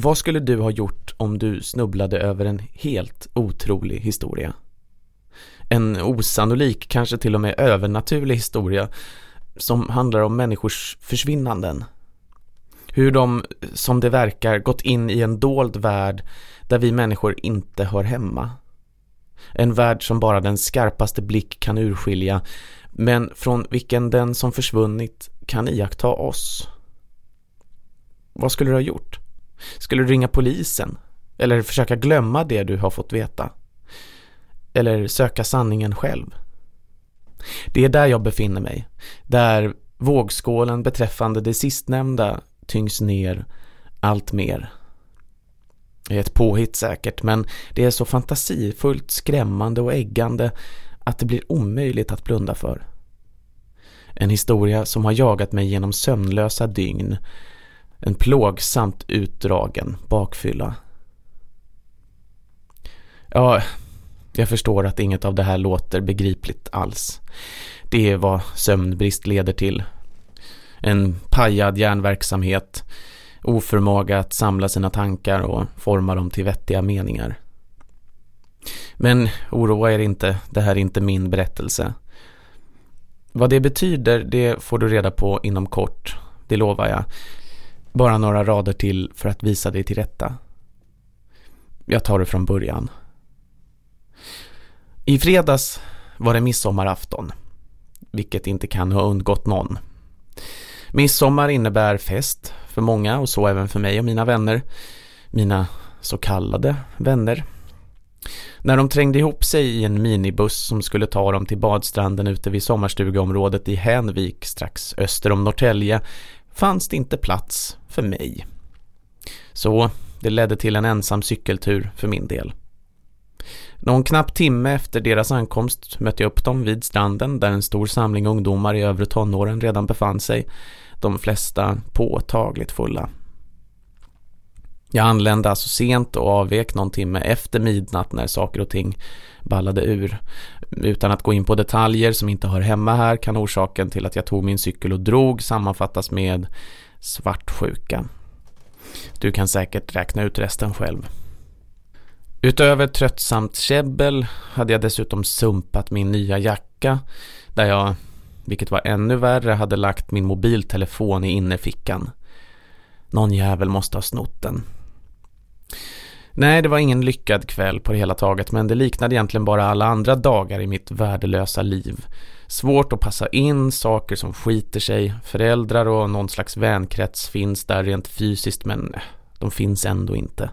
Vad skulle du ha gjort om du snubblade över en helt otrolig historia? En osannolik, kanske till och med övernaturlig historia som handlar om människors försvinnanden. Hur de, som det verkar, gått in i en dold värld där vi människor inte hör hemma. En värld som bara den skarpaste blick kan urskilja, men från vilken den som försvunnit kan iaktta oss. Vad skulle du ha gjort? Skulle du ringa polisen? Eller försöka glömma det du har fått veta? Eller söka sanningen själv? Det är där jag befinner mig. Där vågskålen beträffande det sistnämnda tyngs ner allt mer. Det är ett påhitt säkert, men det är så fantasifullt, skrämmande och äggande att det blir omöjligt att blunda för. En historia som har jagat mig genom sömnlösa dygn. En plågsamt utdragen bakfylla. Ja, jag förstår att inget av det här låter begripligt alls. Det är vad sömnbrist leder till. En pajad hjärnverksamhet, oförmåga att samla sina tankar och forma dem till vettiga meningar. Men oroa er inte, det här är inte min berättelse. Vad det betyder, det får du reda på inom kort, det lovar jag. Bara några rader till för att visa dig till rätta. Jag tar det från början. I fredags var det midsommarafton, vilket inte kan ha undgått någon. Midsommar innebär fest för många och så även för mig och mina vänner. Mina så kallade vänner. När de trängde ihop sig i en minibuss som skulle ta dem till badstranden ute vid sommarstugeområdet i Hänvik strax öster om Norrtälje fanns det inte plats för mig. Så det ledde till en ensam cykeltur för min del. Någon knapp timme efter deras ankomst mötte jag upp dem vid stranden där en stor samling ungdomar i övre tonåren redan befann sig, de flesta påtagligt fulla. Jag anlände alltså sent och avvek någon timme efter midnatt när saker och ting ballade ur. Utan att gå in på detaljer som inte hör hemma här kan orsaken till att jag tog min cykel och drog sammanfattas med svartsjuka. Du kan säkert räkna ut resten själv. Utöver tröttsamt käbbel hade jag dessutom sumpat min nya jacka där jag, vilket var ännu värre, hade lagt min mobiltelefon i innerfickan. Någon jävel måste ha snott den. Nej, det var ingen lyckad kväll på det hela taget men det liknade egentligen bara alla andra dagar i mitt värdelösa liv. Svårt att passa in, saker som skiter sig, föräldrar och någon slags vänkrets finns där rent fysiskt men eh, de finns ändå inte.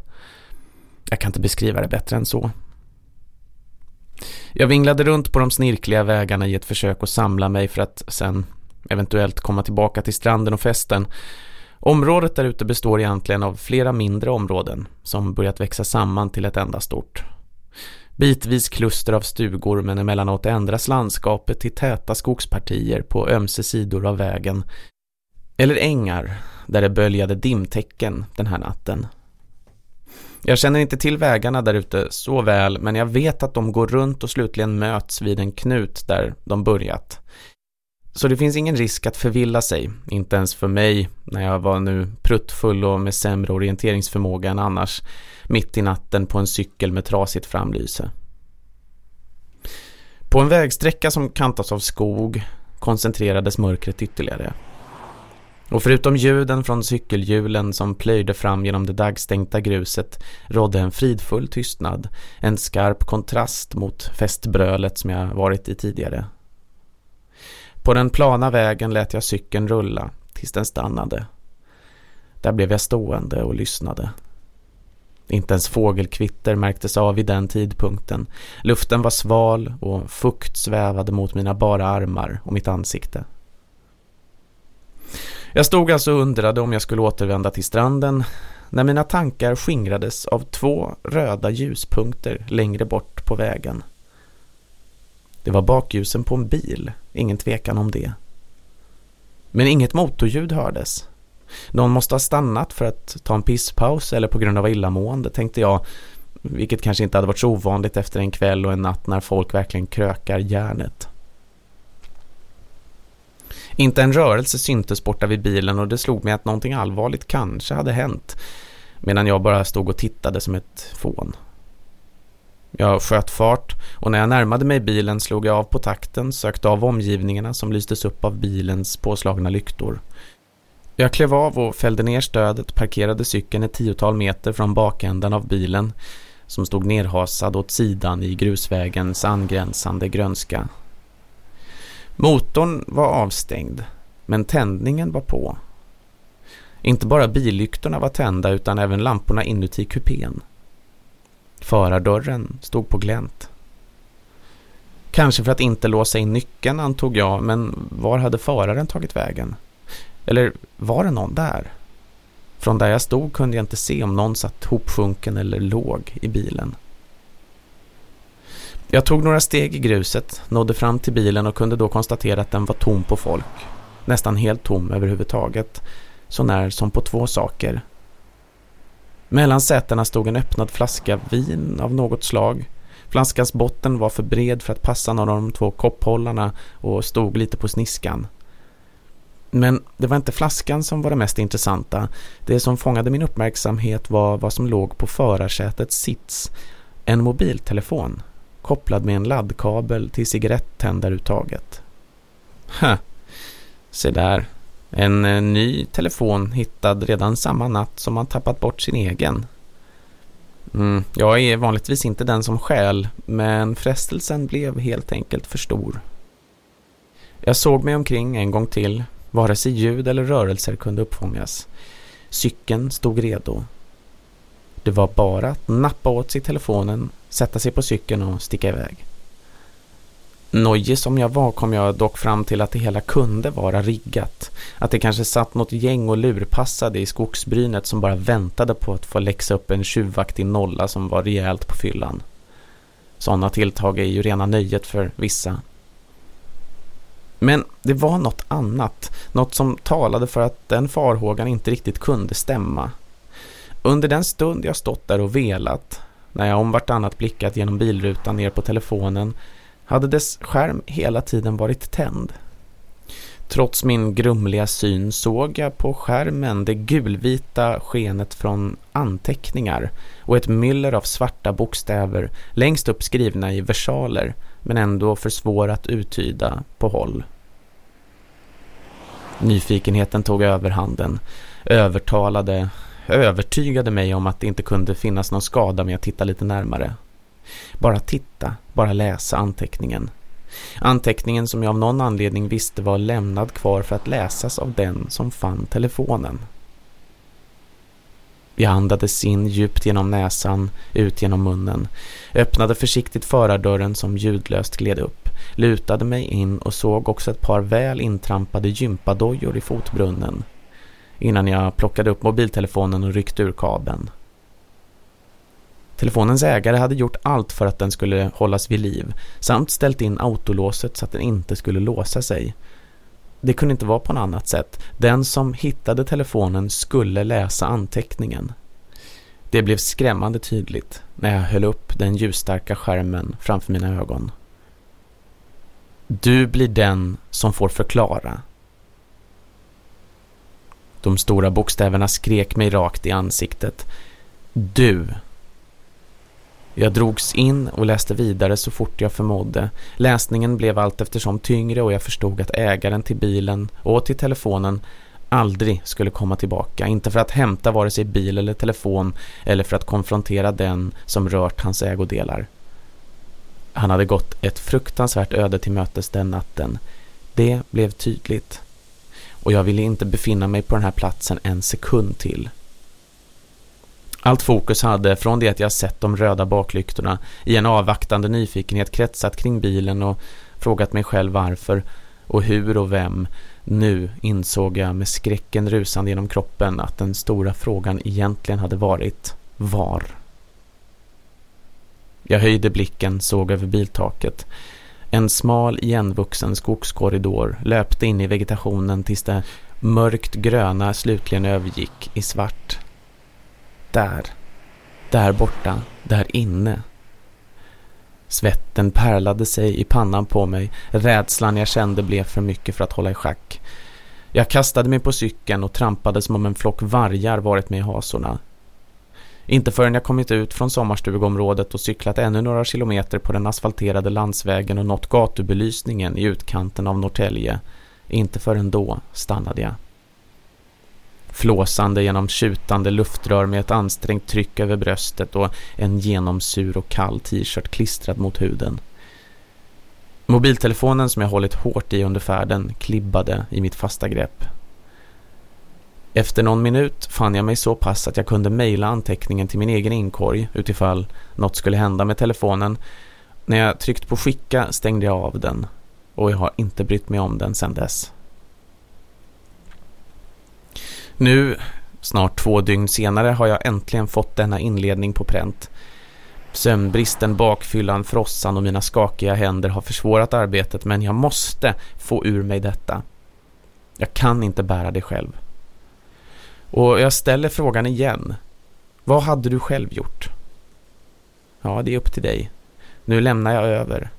Jag kan inte beskriva det bättre än så. Jag vinglade runt på de snirkliga vägarna i ett försök att samla mig för att sen eventuellt komma tillbaka till stranden och festen. Området där ute består egentligen av flera mindre områden som börjat växa samman till ett enda stort. Bitvis kluster av stugor men emellanåt ändras landskapet till täta skogspartier på ömse sidor av vägen. Eller ängar där det böljade dimtäcken den här natten. Jag känner inte till vägarna där ute så väl men jag vet att de går runt och slutligen möts vid en knut där de börjat. Så det finns ingen risk att förvilla sig, inte ens för mig när jag var nu pruttfull och med sämre orienteringsförmåga än annars, mitt i natten på en cykel med trasigt framlyse. På en vägsträcka som kantas av skog koncentrerades mörkret ytterligare. Och förutom ljuden från cykelhjulen som plöjde fram genom det dagstänkta gruset rådde en fridfull tystnad, en skarp kontrast mot festbrölet som jag varit i tidigare. På den plana vägen lät jag cykeln rulla tills den stannade. Där blev jag stående och lyssnade. Inte ens fågelkvitter märktes av vid den tidpunkten. Luften var sval och fukt svävade mot mina bara armar och mitt ansikte. Jag stod alltså och undrade om jag skulle återvända till stranden när mina tankar skingrades av två röda ljuspunkter längre bort på vägen. Det var bakljusen på en bil, ingen tvekan om det. Men inget motorljud hördes. Någon måste ha stannat för att ta en pisspaus eller på grund av illamående tänkte jag, vilket kanske inte hade varit så ovanligt efter en kväll och en natt när folk verkligen krökar järnet. Inte en rörelse syntes borta vid bilen och det slog mig att någonting allvarligt kanske hade hänt. medan jag bara stod och tittade som ett fån. Jag sköt fart och när jag närmade mig bilen slog jag av på takten, sökte av omgivningarna som lystes upp av bilens påslagna lyktor. Jag klev av och fällde ner stödet, parkerade cykeln ett tiotal meter från bakändan av bilen som stod nerhasad åt sidan i grusvägens angränsande grönska. Motorn var avstängd, men tändningen var på. Inte bara billyktorna var tända utan även lamporna inuti kupén. Förardörren stod på glänt. Kanske för att inte låsa in nyckeln antog jag, men var hade föraren tagit vägen? Eller var det någon där? Från där jag stod kunde jag inte se om någon satt hopsjunken eller låg i bilen. Jag tog några steg i gruset, nådde fram till bilen och kunde då konstatera att den var tom på folk. Nästan helt tom överhuvudtaget, så när som på två saker. Mellan sätena stod en öppnad flaska vin av något slag. Flaskans botten var för bred för att passa någon av de två kopphållarna och stod lite på sniskan. Men det var inte flaskan som var det mest intressanta. Det som fångade min uppmärksamhet var vad som låg på förarsätets sits. En mobiltelefon kopplad med en laddkabel till cigarettändaruttaget. Ha, se där. En eh, ny telefon hittad redan samma natt som man tappat bort sin egen. Mm, jag är vanligtvis inte den som skäl, men frestelsen blev helt enkelt för stor. Jag såg mig omkring en gång till, vare sig ljud eller rörelser kunde uppfångas. Cykeln stod redo. Det var bara att nappa åt sig telefonen, sätta sig på cykeln och sticka iväg. Nojig som jag var kom jag dock fram till att det hela kunde vara riggat. Att det kanske satt något gäng och lurpassade i skogsbrynet som bara väntade på att få läxa upp en tjuvaktig nolla som var rejält på fyllan. Sådana tilltag är ju rena nöjet för vissa. Men det var något annat, något som talade för att den farhågan inte riktigt kunde stämma. Under den stund jag stått där och velat, när jag om vartannat blickat genom bilrutan ner på telefonen, hade dess skärm hela tiden varit tänd. Trots min grumliga syn såg jag på skärmen det gulvita skenet från anteckningar och ett myller av svarta bokstäver längst upp skrivna i versaler men ändå för svåra att uttyda på håll. Nyfikenheten tog överhanden, övertalade, övertygade mig om att det inte kunde finnas någon skada med att titta lite närmare. Bara titta, bara läsa anteckningen. Anteckningen som jag av någon anledning visste var lämnad kvar för att läsas av den som fann telefonen. Jag andades in djupt genom näsan, ut genom munnen, öppnade försiktigt förardörren som ljudlöst gled upp, lutade mig in och såg också ett par väl intrampade gympadojor i fotbrunnen innan jag plockade upp mobiltelefonen och ryckte ur kabeln. Telefonens ägare hade gjort allt för att den skulle hållas vid liv samt ställt in autolåset så att den inte skulle låsa sig. Det kunde inte vara på något annat sätt. Den som hittade telefonen skulle läsa anteckningen. Det blev skrämmande tydligt när jag höll upp den ljusstarka skärmen framför mina ögon. Du blir den som får förklara. De stora bokstäverna skrek mig rakt i ansiktet. Du jag drogs in och läste vidare så fort jag förmådde. Läsningen blev allt eftersom tyngre och jag förstod att ägaren till bilen och till telefonen aldrig skulle komma tillbaka. Inte för att hämta vare sig bil eller telefon eller för att konfrontera den som rört hans ägodelar. Han hade gått ett fruktansvärt öde till mötes den natten. Det blev tydligt. Och jag ville inte befinna mig på den här platsen en sekund till. Allt fokus hade från det att jag sett de röda baklyktorna i en avvaktande nyfikenhet kretsat kring bilen och frågat mig själv varför och hur och vem. Nu insåg jag med skräcken rusande genom kroppen att den stora frågan egentligen hade varit var. Jag höjde blicken, såg över biltaket. En smal igenvuxen skogskorridor löpte in i vegetationen tills det mörkt gröna slutligen övergick i svart. Där. Där borta. Där inne. Svetten pärlade sig i pannan på mig. Rädslan jag kände blev för mycket för att hålla i schack. Jag kastade mig på cykeln och trampade som om en flock vargar varit med i hasorna. Inte förrän jag kommit ut från sommarstugområdet och cyklat ännu några kilometer på den asfalterade landsvägen och nått gatubelysningen i utkanten av Norrtälje. Inte förrän då stannade jag. Flåsande genom tjutande luftrör med ett ansträngt tryck över bröstet och en genomsur och kall t-shirt klistrad mot huden. Mobiltelefonen som jag hållit hårt i under färden klibbade i mitt fasta grepp. Efter någon minut fann jag mig så pass att jag kunde mejla anteckningen till min egen inkorg utifall något skulle hända med telefonen. När jag tryckt på skicka stängde jag av den och jag har inte brytt mig om den sedan dess. Nu, snart två dygn senare, har jag äntligen fått denna inledning på pränt. Sömnbristen, bakfyllan, frossan och mina skakiga händer har försvårat arbetet men jag måste få ur mig detta. Jag kan inte bära det själv. Och jag ställer frågan igen. Vad hade du själv gjort? Ja, det är upp till dig. Nu lämnar jag över.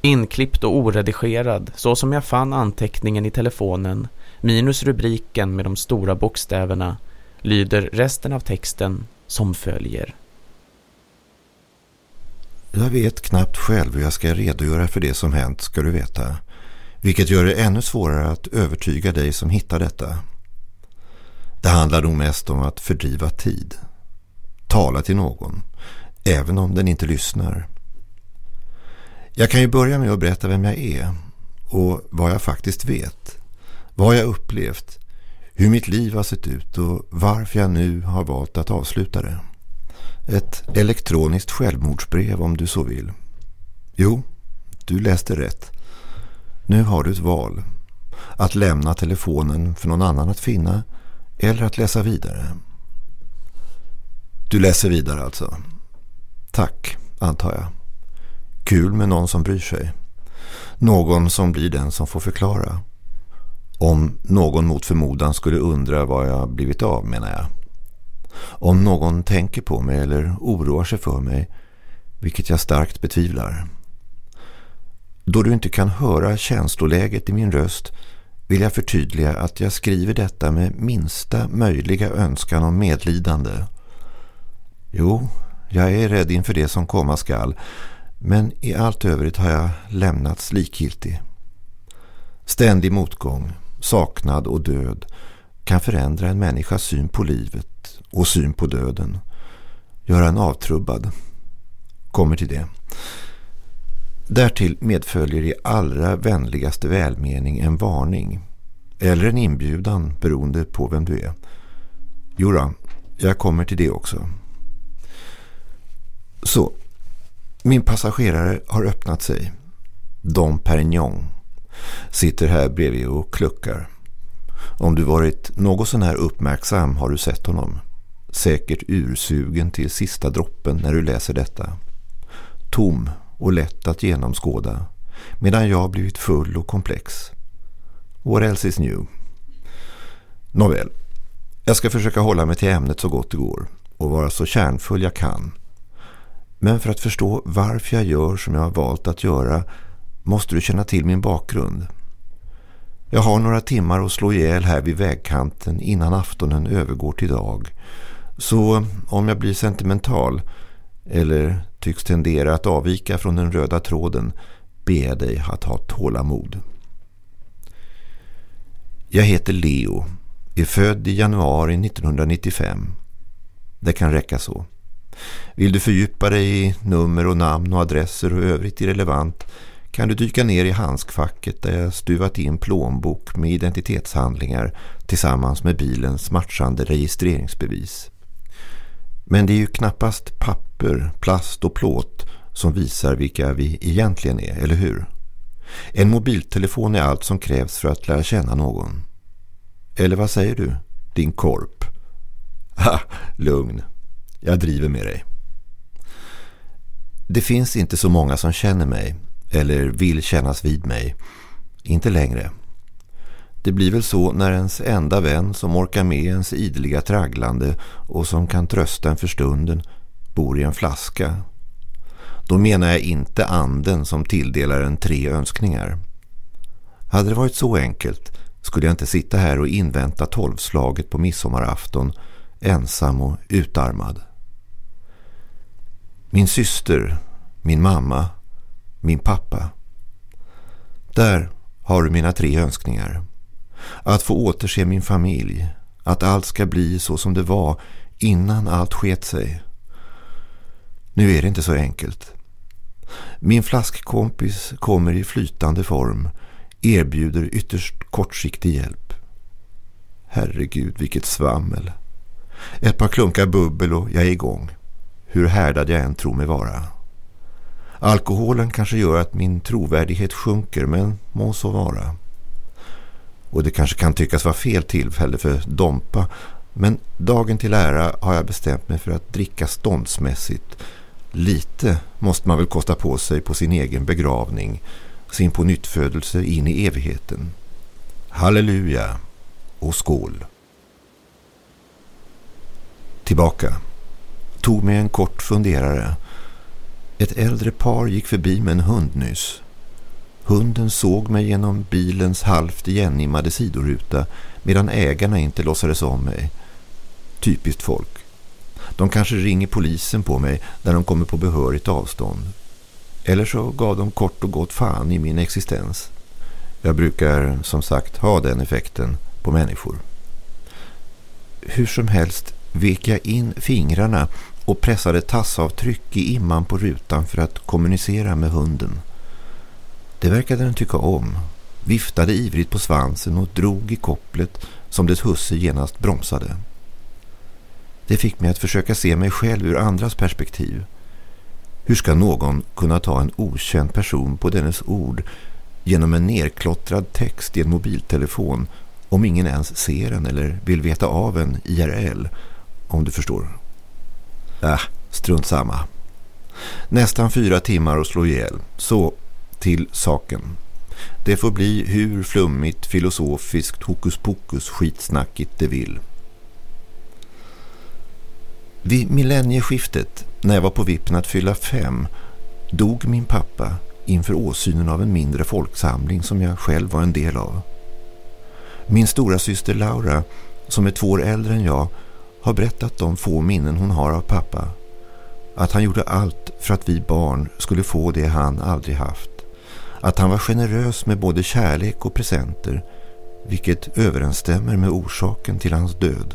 Inklippt och oredigerad, så som jag fann anteckningen i telefonen, minus rubriken med de stora bokstäverna, lyder resten av texten som följer. Jag vet knappt själv hur jag ska redogöra för det som hänt, ska du veta. Vilket gör det ännu svårare att övertyga dig som hittar detta. Det handlar nog mest om att fördriva tid. Tala till någon, även om den inte lyssnar. Jag kan ju börja med att berätta vem jag är och vad jag faktiskt vet. Vad jag upplevt, hur mitt liv har sett ut och varför jag nu har valt att avsluta det. Ett elektroniskt självmordsbrev om du så vill. Jo, du läste rätt. Nu har du ett val. Att lämna telefonen för någon annan att finna eller att läsa vidare. Du läser vidare alltså. Tack, antar jag. Kul med någon som bryr sig. Någon som blir den som får förklara. Om någon mot förmodan skulle undra vad jag blivit av menar jag. Om någon tänker på mig eller oroar sig för mig, vilket jag starkt betvivlar. Då du inte kan höra känsloläget i min röst vill jag förtydliga att jag skriver detta med minsta möjliga önskan om medlidande. Jo, jag är rädd inför det som komma skall, men i allt övrigt har jag lämnats likgiltig. Ständig motgång, saknad och död kan förändra en människas syn på livet och syn på döden. Göra en avtrubbad. Kommer till det. Därtill medföljer i allra vänligaste välmening en varning eller en inbjudan beroende på vem du är. Jura, jag kommer till det också. Så, min passagerare har öppnat sig. Dom Perignon sitter här bredvid och kluckar. Om du varit något sån här uppmärksam har du sett honom. Säkert ursugen till sista droppen när du läser detta. Tom och lätt att genomskåda medan jag blivit full och komplex. What else is new? Nåväl, jag ska försöka hålla mig till ämnet så gott det går och vara så kärnfull jag kan. Men för att förstå varför jag gör som jag har valt att göra måste du känna till min bakgrund. Jag har några timmar att slå ihjäl här vid vägkanten innan aftonen övergår till dag. Så om jag blir sentimental eller tycks tendera att avvika från den röda tråden ber jag dig att ha tålamod. Jag heter Leo, är född i januari 1995. Det kan räcka så. Vill du fördjupa dig i nummer och namn och adresser och övrigt irrelevant kan du dyka ner i handskfacket där jag stuvat in plånbok med identitetshandlingar tillsammans med bilens matchande registreringsbevis. Men det är ju knappast papper, plast och plåt som visar vilka vi egentligen är, eller hur? En mobiltelefon är allt som krävs för att lära känna någon. Eller vad säger du, din korp? Ha, lugn. Jag driver med dig. Det finns inte så många som känner mig eller vill kännas vid mig. Inte längre. Det blir väl så när ens enda vän som orkar med ens ideliga tragglande och som kan trösta en för stunden bor i en flaska. Då menar jag inte anden som tilldelar en tre önskningar. Hade det varit så enkelt skulle jag inte sitta här och invänta tolvslaget på midsommarafton ensam och utarmad. Min syster, min mamma, min pappa. Där har du mina tre önskningar. Att få återse min familj. Att allt ska bli så som det var innan allt sket sig. Nu är det inte så enkelt. Min flaskkompis kommer i flytande form, erbjuder ytterst kortsiktig hjälp. Herregud, vilket svammel. Ett par klunkar bubbel och jag är igång. Hur härdad jag än tror mig vara. Alkoholen kanske gör att min trovärdighet sjunker, men må så vara. Och det kanske kan tyckas vara fel tillfälle för Dompa, men dagen till ära har jag bestämt mig för att dricka ståndsmässigt. Lite måste man väl kosta på sig på sin egen begravning, sin på nyttfödelse in i evigheten. Halleluja och skål. Tillbaka. Tog mig en kort funderare. Ett äldre par gick förbi med en hund nyss. Hunden såg mig genom bilens halvt igenimmade sidoruta medan ägarna inte låtsades om mig. Typiskt folk. De kanske ringer polisen på mig när de kommer på behörigt avstånd. Eller så gav de kort och gott fan i min existens. Jag brukar som sagt ha den effekten på människor. Hur som helst vek jag in fingrarna och pressade tassavtryck i imman på rutan för att kommunicera med hunden. Det verkade den tycka om, viftade ivrigt på svansen och drog i kopplet som dess husse genast bromsade. Det fick mig att försöka se mig själv ur andras perspektiv. Hur ska någon kunna ta en okänd person på dennes ord genom en nerklottrad text i en mobiltelefon om ingen ens ser en eller vill veta av en IRL, om du förstår. Äh, strunt samma. Nästan fyra timmar att slå ihjäl. Så, till saken. Det får bli hur flummigt, filosofiskt, hokus pokus skitsnackigt det vill. Vid millennieskiftet, när jag var på vippen att fylla fem, dog min pappa inför åsynen av en mindre folksamling som jag själv var en del av. Min stora syster Laura, som är två år äldre än jag, har berättat de få minnen hon har av pappa. Att han gjorde allt för att vi barn skulle få det han aldrig haft. Att han var generös med både kärlek och presenter, vilket överensstämmer med orsaken till hans död.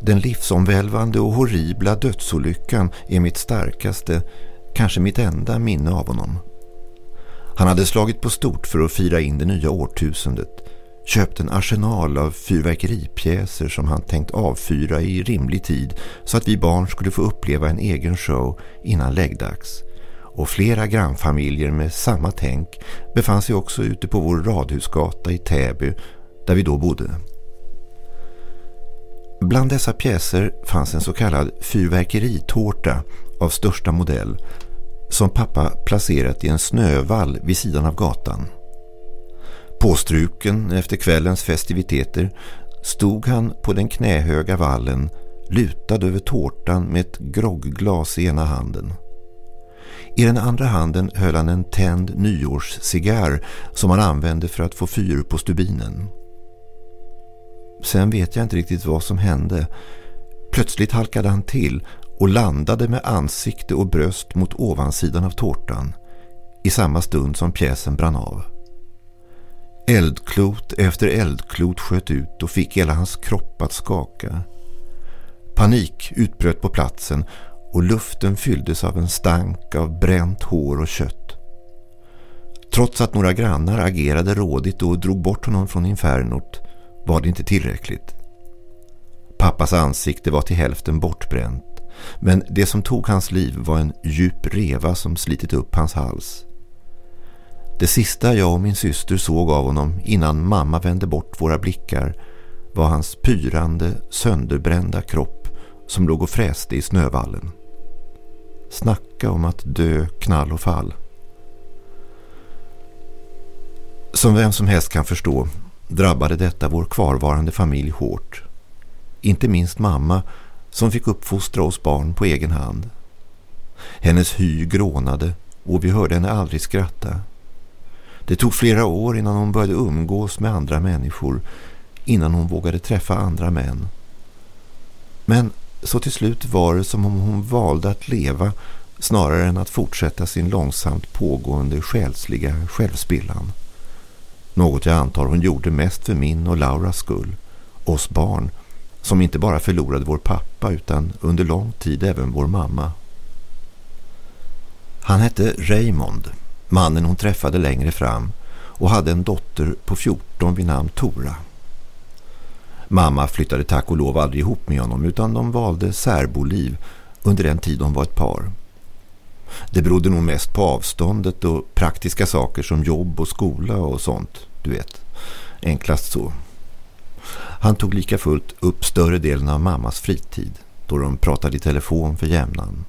Den livsomvälvande och horribla dödsolyckan är mitt starkaste, kanske mitt enda minne av honom. Han hade slagit på stort för att fira in det nya årtusendet. Köpt en arsenal av fyrverkeripjäser som han tänkt avfyra i rimlig tid så att vi barn skulle få uppleva en egen show innan läggdags. Och flera grannfamiljer med samma tänk befann sig också ute på vår radhusgata i Täby där vi då bodde. Bland dessa pjäser fanns en så kallad fyrverkeritårta av största modell som pappa placerat i en snövall vid sidan av gatan. Påstruken efter kvällens festiviteter stod han på den knähöga vallen lutad över tårtan med ett grogglas i ena handen. I den andra handen höll han en tänd nyårscigarr som han använde för att få fyr på stubinen. Sen vet jag inte riktigt vad som hände. Plötsligt halkade han till och landade med ansikte och bröst mot ovansidan av tårtan i samma stund som pjäsen brann av. Eldklot efter eldklot sköt ut och fick hela hans kropp att skaka. Panik utbröt på platsen och luften fylldes av en stank av bränt hår och kött. Trots att några grannar agerade rådigt och drog bort honom från infernot var det inte tillräckligt. Pappas ansikte var till hälften bortbränt men det som tog hans liv var en djup reva som slitit upp hans hals. Det sista jag och min syster såg av honom innan mamma vände bort våra blickar var hans pyrande, sönderbrända kropp som låg och fräste i snövallen. Snacka om att dö knall och fall. Som vem som helst kan förstå drabbade detta vår kvarvarande familj hårt. Inte minst mamma som fick uppfostra oss barn på egen hand. Hennes hy grånade och vi hörde henne aldrig skratta. Det tog flera år innan hon började umgås med andra människor, innan hon vågade träffa andra män. Men så till slut var det som om hon valde att leva snarare än att fortsätta sin långsamt pågående själsliga självspillan. Något jag antar hon gjorde mest för min och Lauras skull, oss barn, som inte bara förlorade vår pappa utan under lång tid även vår mamma. Han hette Raymond, mannen hon träffade längre fram och hade en dotter på 14 vid namn Tora. Mamma flyttade tack och lov aldrig ihop med honom utan de valde särboliv under den tid de var ett par. Det berodde nog mest på avståndet och praktiska saker som jobb och skola och sånt, du vet. Enklast så. Han tog lika fullt upp större delen av mammas fritid då de pratade i telefon för jämnan.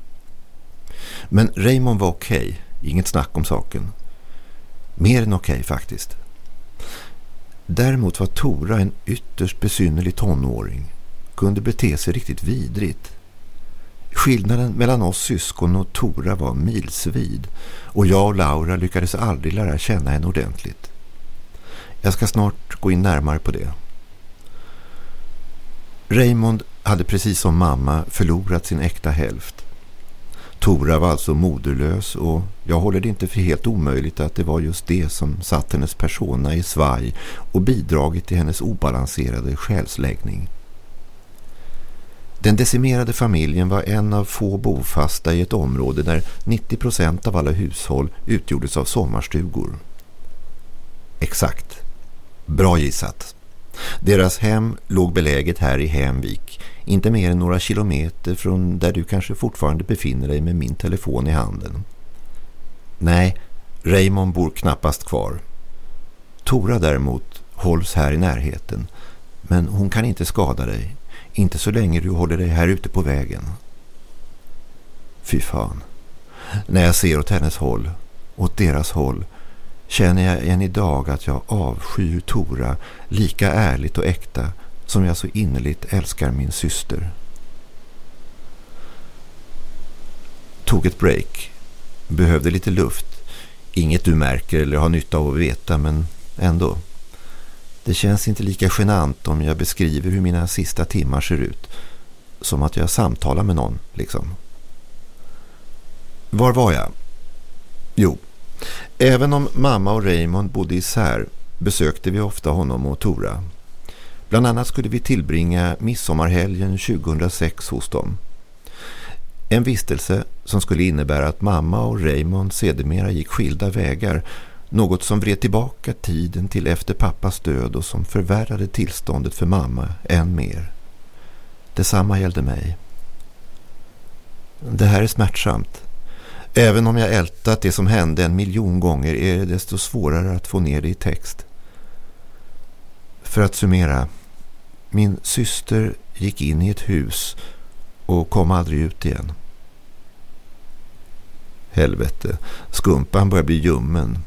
Men Raymond var okej, okay inget snack om saken. Mer än okej okay, faktiskt. Däremot var Tora en ytterst besynnerlig tonåring. Kunde bete sig riktigt vidrigt. Skillnaden mellan oss syskon och Tora var milsvid och jag och Laura lyckades aldrig lära känna henne ordentligt. Jag ska snart gå in närmare på det. Raymond hade precis som mamma förlorat sin äkta hälft. Tora var alltså moderlös och jag håller det inte för helt omöjligt att det var just det som satt hennes persona i svaj och bidragit till hennes obalanserade själsläggning. Den decimerade familjen var en av få bofasta i ett område där 90 procent av alla hushåll utgjordes av sommarstugor. Exakt. Bra gissat. Deras hem låg beläget här i Hemvik, inte mer än några kilometer från där du kanske fortfarande befinner dig med min telefon i handen. Nej, Raymond bor knappast kvar. Tora däremot hålls här i närheten, men hon kan inte skada dig. Inte så länge du håller dig här ute på vägen. Fy fan. När jag ser åt hennes håll, åt deras håll, känner jag än idag att jag avskyr Tora lika ärligt och äkta som jag så innerligt älskar min syster. Tog ett break. Behövde lite luft. Inget du märker eller har nytta av att veta men ändå. Det känns inte lika genant om jag beskriver hur mina sista timmar ser ut. Som att jag samtalar med någon, liksom. Var var jag? Jo, även om mamma och Raymond bodde isär besökte vi ofta honom och Tora. Bland annat skulle vi tillbringa midsommarhelgen 2006 hos dem. En vistelse som skulle innebära att mamma och Raymond sedermera gick skilda vägar något som vred tillbaka tiden till efter pappas död och som förvärrade tillståndet för mamma än mer. Detsamma gällde mig. Det här är smärtsamt. Även om jag ältat det som hände en miljon gånger är det desto svårare att få ner det i text. För att summera. Min syster gick in i ett hus och kom aldrig ut igen. Helvete, skumpan börjar bli ljummen.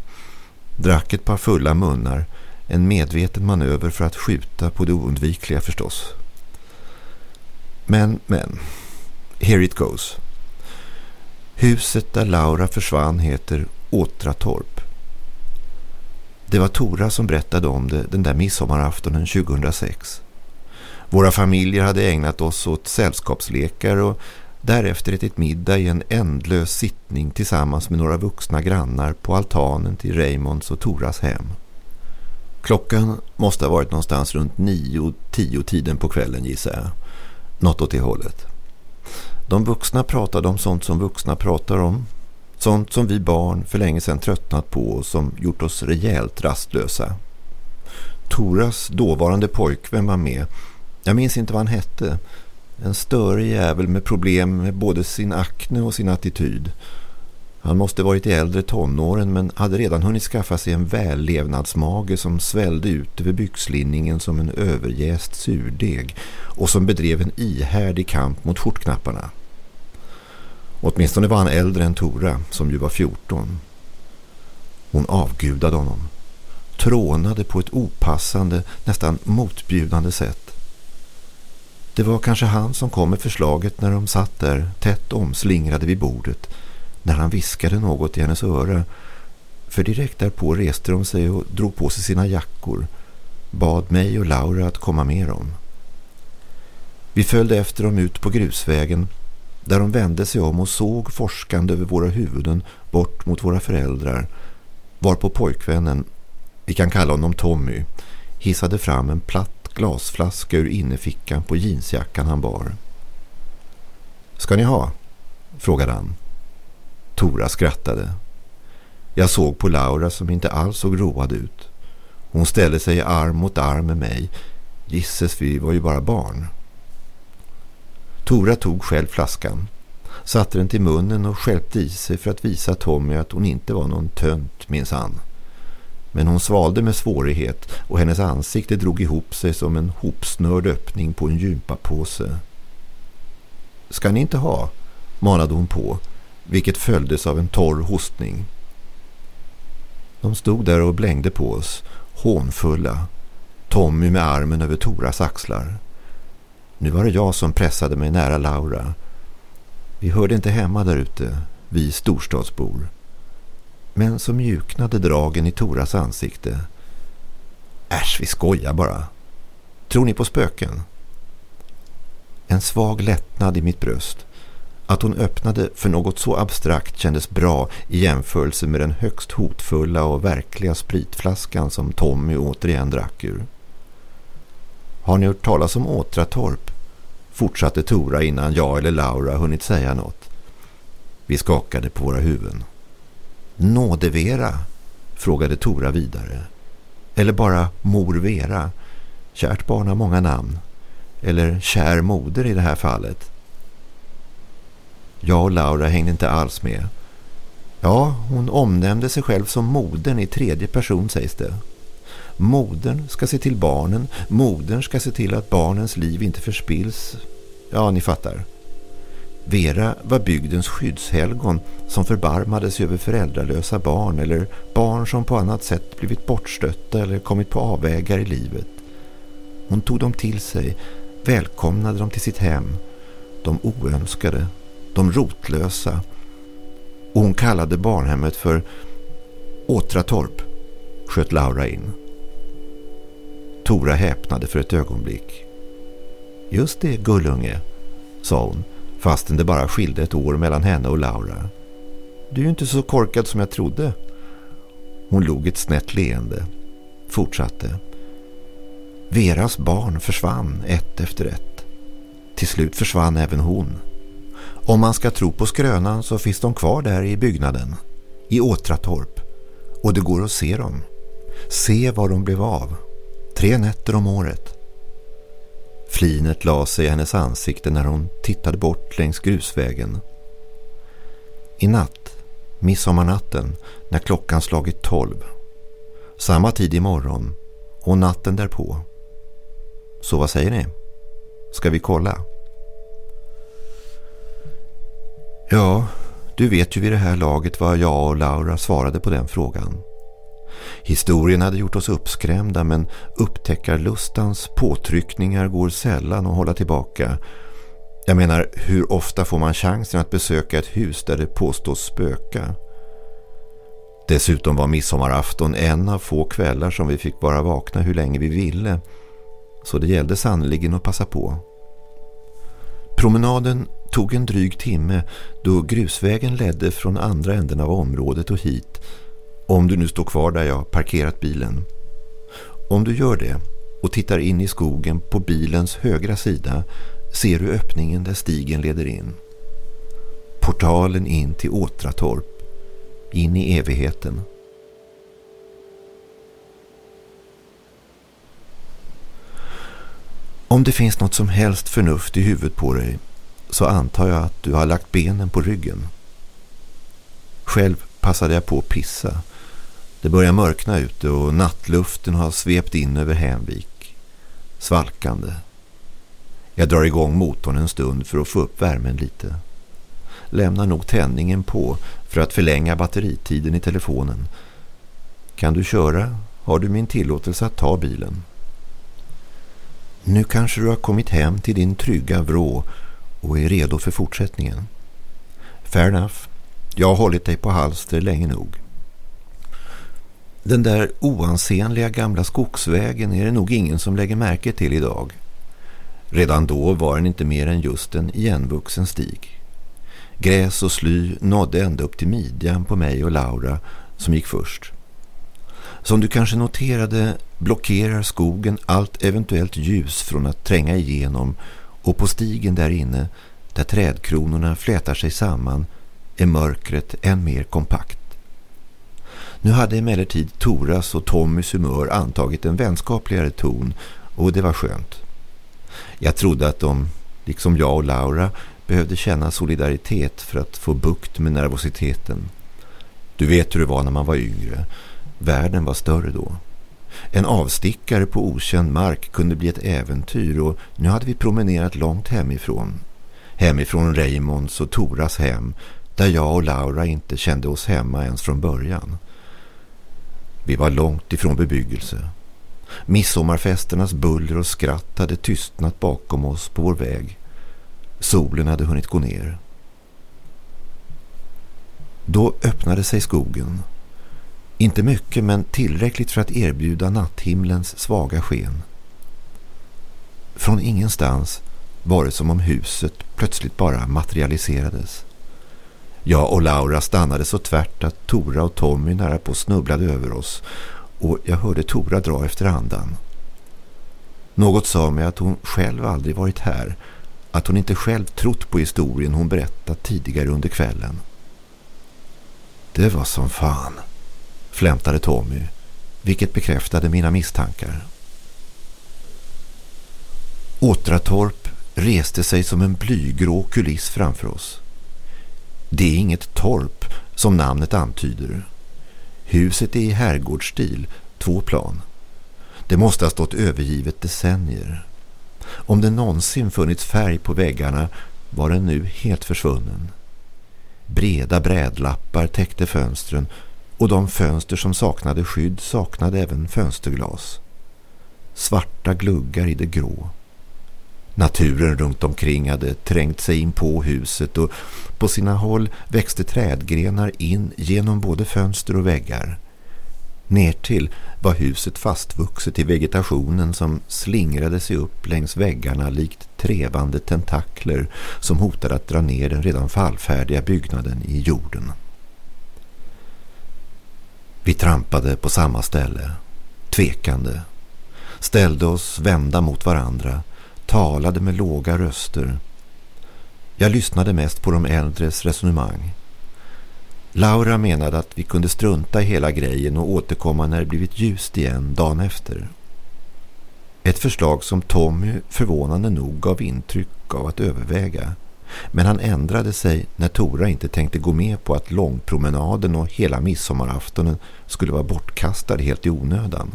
Drack ett par fulla munnar. En medveten manöver för att skjuta på det oundvikliga förstås. Men, men. Here it goes. Huset där Laura försvann heter Åtratorp. Det var Tora som berättade om det den där midsommaraftonen 2006. Våra familjer hade ägnat oss åt sällskapslekar och Därefter ätit middag i en ändlös sittning tillsammans med några vuxna grannar på altanen till Raymonds och Toras hem. Klockan måste ha varit någonstans runt nio, tio tiden på kvällen gissar jag. Något åt det hållet. De vuxna pratade om sånt som vuxna pratar om. Sånt som vi barn för länge sedan tröttnat på och som gjort oss rejält rastlösa. Toras dåvarande pojkvän var med. Jag minns inte vad han hette. En störig jävel med problem med både sin akne och sin attityd. Han måste varit i äldre tonåren men hade redan hunnit skaffa sig en vällevnadsmage som svällde ut över byxlinningen som en överjäst surdeg och som bedrev en ihärdig kamp mot skjortknapparna. Åtminstone var han äldre än Tora som ju var 14. Hon avgudade honom. Trånade på ett opassande, nästan motbjudande sätt. Det var kanske han som kom med förslaget när de satt där tätt omslingrade vid bordet när han viskade något i hennes öra. För direkt därpå reste de sig och drog på sig sina jackor. Bad mig och Laura att komma med dem. Vi följde efter dem ut på grusvägen där de vände sig om och såg forskande över våra huvuden bort mot våra föräldrar varpå pojkvännen, vi kan kalla honom Tommy, hissade fram en platt glasflaska ur innefickan på jeansjackan han bar. Ska ni ha? frågade han. Tora skrattade. Jag såg på Laura som inte alls såg road ut. Hon ställde sig arm mot arm med mig. Gisses, vi var ju bara barn. Tora tog själv flaskan, satte den till munnen och skälpte i sig för att visa Tommy att hon inte var någon tönt, minns han. Men hon svalde med svårighet och hennes ansikte drog ihop sig som en hopsnörd öppning på en gympapåse. Ska ni inte ha? manade hon på, vilket följdes av en torr hostning. De stod där och blängde på oss, hånfulla. Tommy med armen över Toras axlar. Nu var det jag som pressade mig nära Laura. Vi hörde inte hemma där ute, vi storstadsbor. Men så mjuknade dragen i Toras ansikte. Äsch, vi skojar bara. Tror ni på spöken? En svag lättnad i mitt bröst. Att hon öppnade för något så abstrakt kändes bra i jämförelse med den högst hotfulla och verkliga spritflaskan som Tommy återigen drack ur. Har ni hört talas om Åtratorp? Fortsatte Tora innan jag eller Laura hunnit säga något. Vi skakade på våra huvuden. Nådevera? Frågade Tora vidare. Eller bara Mor Vera? Kärt barn har många namn. Eller kär moder i det här fallet. Jag och Laura hängde inte alls med. Ja, hon omnämnde sig själv som modern i tredje person sägs det. Modern ska se till barnen. Modern ska se till att barnens liv inte förspills. Ja, ni fattar. Vera var bygdens skyddshelgon som förbarmade sig över föräldralösa barn eller barn som på annat sätt blivit bortstötta eller kommit på avvägar i livet. Hon tog dem till sig, välkomnade dem till sitt hem. De oönskade, de rotlösa. Och hon kallade barnhemmet för Åtratorp, sköt Laura in. Tora häpnade för ett ögonblick. Just det, gullunge, sa hon, fastän det bara skilde ett år mellan henne och Laura. Du är ju inte så korkad som jag trodde. Hon log ett snett leende, fortsatte. Veras barn försvann ett efter ett. Till slut försvann även hon. Om man ska tro på skrönan så finns de kvar där i byggnaden, i Åtratorp. Och det går att se dem. Se var de blev av. Tre nätter om året. Flinet la sig i hennes ansikte när hon tittade bort längs grusvägen. I natt, midsommarnatten, när klockan slagit tolv. Samma tid i morgon och natten därpå. Så vad säger ni? Ska vi kolla? Ja, du vet ju vid det här laget vad jag och Laura svarade på den frågan. Historien hade gjort oss uppskrämda men upptäckarlustans påtryckningar går sällan att hålla tillbaka. Jag menar, hur ofta får man chansen att besöka ett hus där det påstås spöka? Dessutom var midsommarafton en av få kvällar som vi fick vara vakna hur länge vi ville. Så det gällde sannoliken att passa på. Promenaden tog en dryg timme då grusvägen ledde från andra änden av området och hit om du nu står kvar där jag parkerat bilen. Om du gör det och tittar in i skogen på bilens högra sida ser du öppningen där stigen leder in. Portalen in till Åtratorp. In i evigheten. Om det finns något som helst förnuft i huvudet på dig så antar jag att du har lagt benen på ryggen. Själv passade jag på att pissa det börjar mörkna ute och nattluften har svept in över Hänvik. Svalkande. Jag drar igång motorn en stund för att få upp värmen lite. Lämnar nog tändningen på för att förlänga batteritiden i telefonen. Kan du köra? Har du min tillåtelse att ta bilen? Nu kanske du har kommit hem till din trygga vrå och är redo för fortsättningen. Fair enough. Jag har hållit dig på halster länge nog. Den där oansenliga gamla skogsvägen är det nog ingen som lägger märke till idag. Redan då var den inte mer än just en igenvuxen stig. Gräs och sly nådde ända upp till midjan på mig och Laura som gick först. Som du kanske noterade blockerar skogen allt eventuellt ljus från att tränga igenom och på stigen där inne, där trädkronorna flätar sig samman, är mörkret än mer kompakt. Nu hade emellertid Toras och Tommys humör antagit en vänskapligare ton och det var skönt. Jag trodde att de, liksom jag och Laura, behövde känna solidaritet för att få bukt med nervositeten. Du vet hur det var när man var yngre. Världen var större då. En avstickare på okänd mark kunde bli ett äventyr och nu hade vi promenerat långt hemifrån. Hemifrån Raymonds och Toras hem där jag och Laura inte kände oss hemma ens från början. Vi var långt ifrån bebyggelse. Midsommarfesternas buller och skratt hade tystnat bakom oss på vår väg. Solen hade hunnit gå ner. Då öppnade sig skogen. Inte mycket men tillräckligt för att erbjuda natthimlens svaga sken. Från ingenstans var det som om huset plötsligt bara materialiserades. Jag och Laura stannade så tvärt att Tora och Tommy nära på snubblade över oss och jag hörde Tora dra efter andan. Något sa mig att hon själv aldrig varit här, att hon inte själv trott på historien hon berättat tidigare under kvällen. Det var som fan, flämtade Tommy, vilket bekräftade mina misstankar. Åtratorp reste sig som en blygrå kuliss framför oss. Det är inget torp som namnet antyder. Huset är i herrgårdsstil, två plan. Det måste ha stått övergivet decennier. Om det någonsin funnits färg på väggarna var den nu helt försvunnen. Breda brädlappar täckte fönstren och de fönster som saknade skydd saknade även fönsterglas. Svarta gluggar i det grå. Naturen runt omkring hade trängt sig in på huset och på sina håll växte trädgrenar in genom både fönster och väggar. Nertill var huset fastvuxet i vegetationen som slingrade sig upp längs väggarna likt trevande tentakler som hotade att dra ner den redan fallfärdiga byggnaden i jorden. Vi trampade på samma ställe, tvekande, ställde oss vända mot varandra talade med låga röster. Jag lyssnade mest på de äldres resonemang. Laura menade att vi kunde strunta i hela grejen och återkomma när det blivit ljust igen dagen efter. Ett förslag som Tommy förvånande nog gav intryck av att överväga. Men han ändrade sig när Tora inte tänkte gå med på att långpromenaden och hela midsommaraftonen skulle vara bortkastad helt i onödan.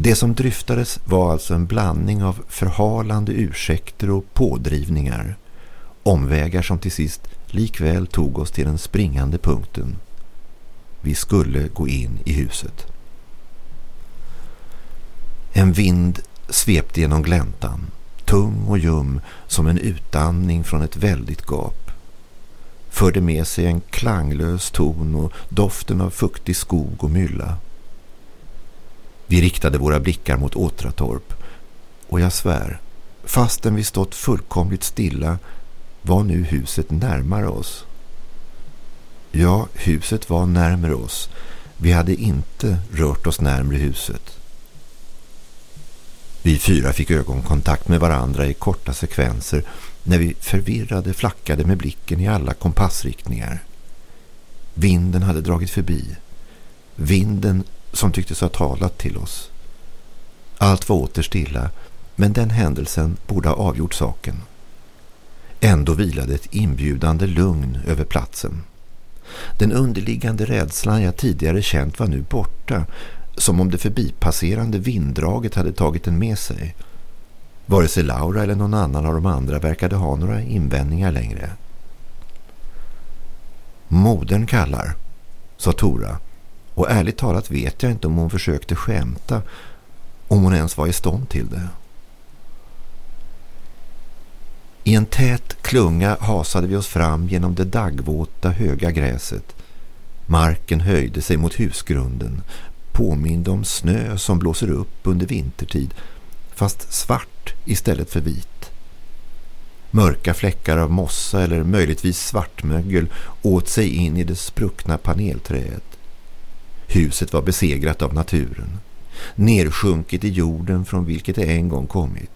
Det som dryftades var alltså en blandning av förhalande ursäkter och pådrivningar. Omvägar som till sist likväl tog oss till den springande punkten. Vi skulle gå in i huset. En vind svepte genom gläntan, tung och ljum som en utandning från ett väldigt gap. Förde med sig en klanglös ton och doften av fuktig skog och mylla. Vi riktade våra blickar mot Åtratorp och jag svär, fastän vi stått fullkomligt stilla var nu huset närmare oss. Ja, huset var närmare oss. Vi hade inte rört oss närmare huset. Vi fyra fick ögonkontakt med varandra i korta sekvenser när vi förvirrade flackade med blicken i alla kompassriktningar. Vinden hade dragit förbi. Vinden som tycktes ha talat till oss. Allt var åter stilla, men den händelsen borde ha avgjort saken. Ändå vilade ett inbjudande lugn över platsen. Den underliggande rädslan jag tidigare känt var nu borta, som om det förbipasserande vinddraget hade tagit den med sig. Vare sig Laura eller någon annan av de andra verkade ha några invändningar längre. Modern kallar, sa Tora och ärligt talat vet jag inte om hon försökte skämta, om hon ens var i stånd till det. I en tät klunga hasade vi oss fram genom det daggvåta höga gräset. Marken höjde sig mot husgrunden, påminde om snö som blåser upp under vintertid, fast svart istället för vit. Mörka fläckar av mossa eller möjligtvis svartmögel åt sig in i det spruckna panelträet. Huset var besegrat av naturen, nersjunket i jorden från vilket det en gång kommit.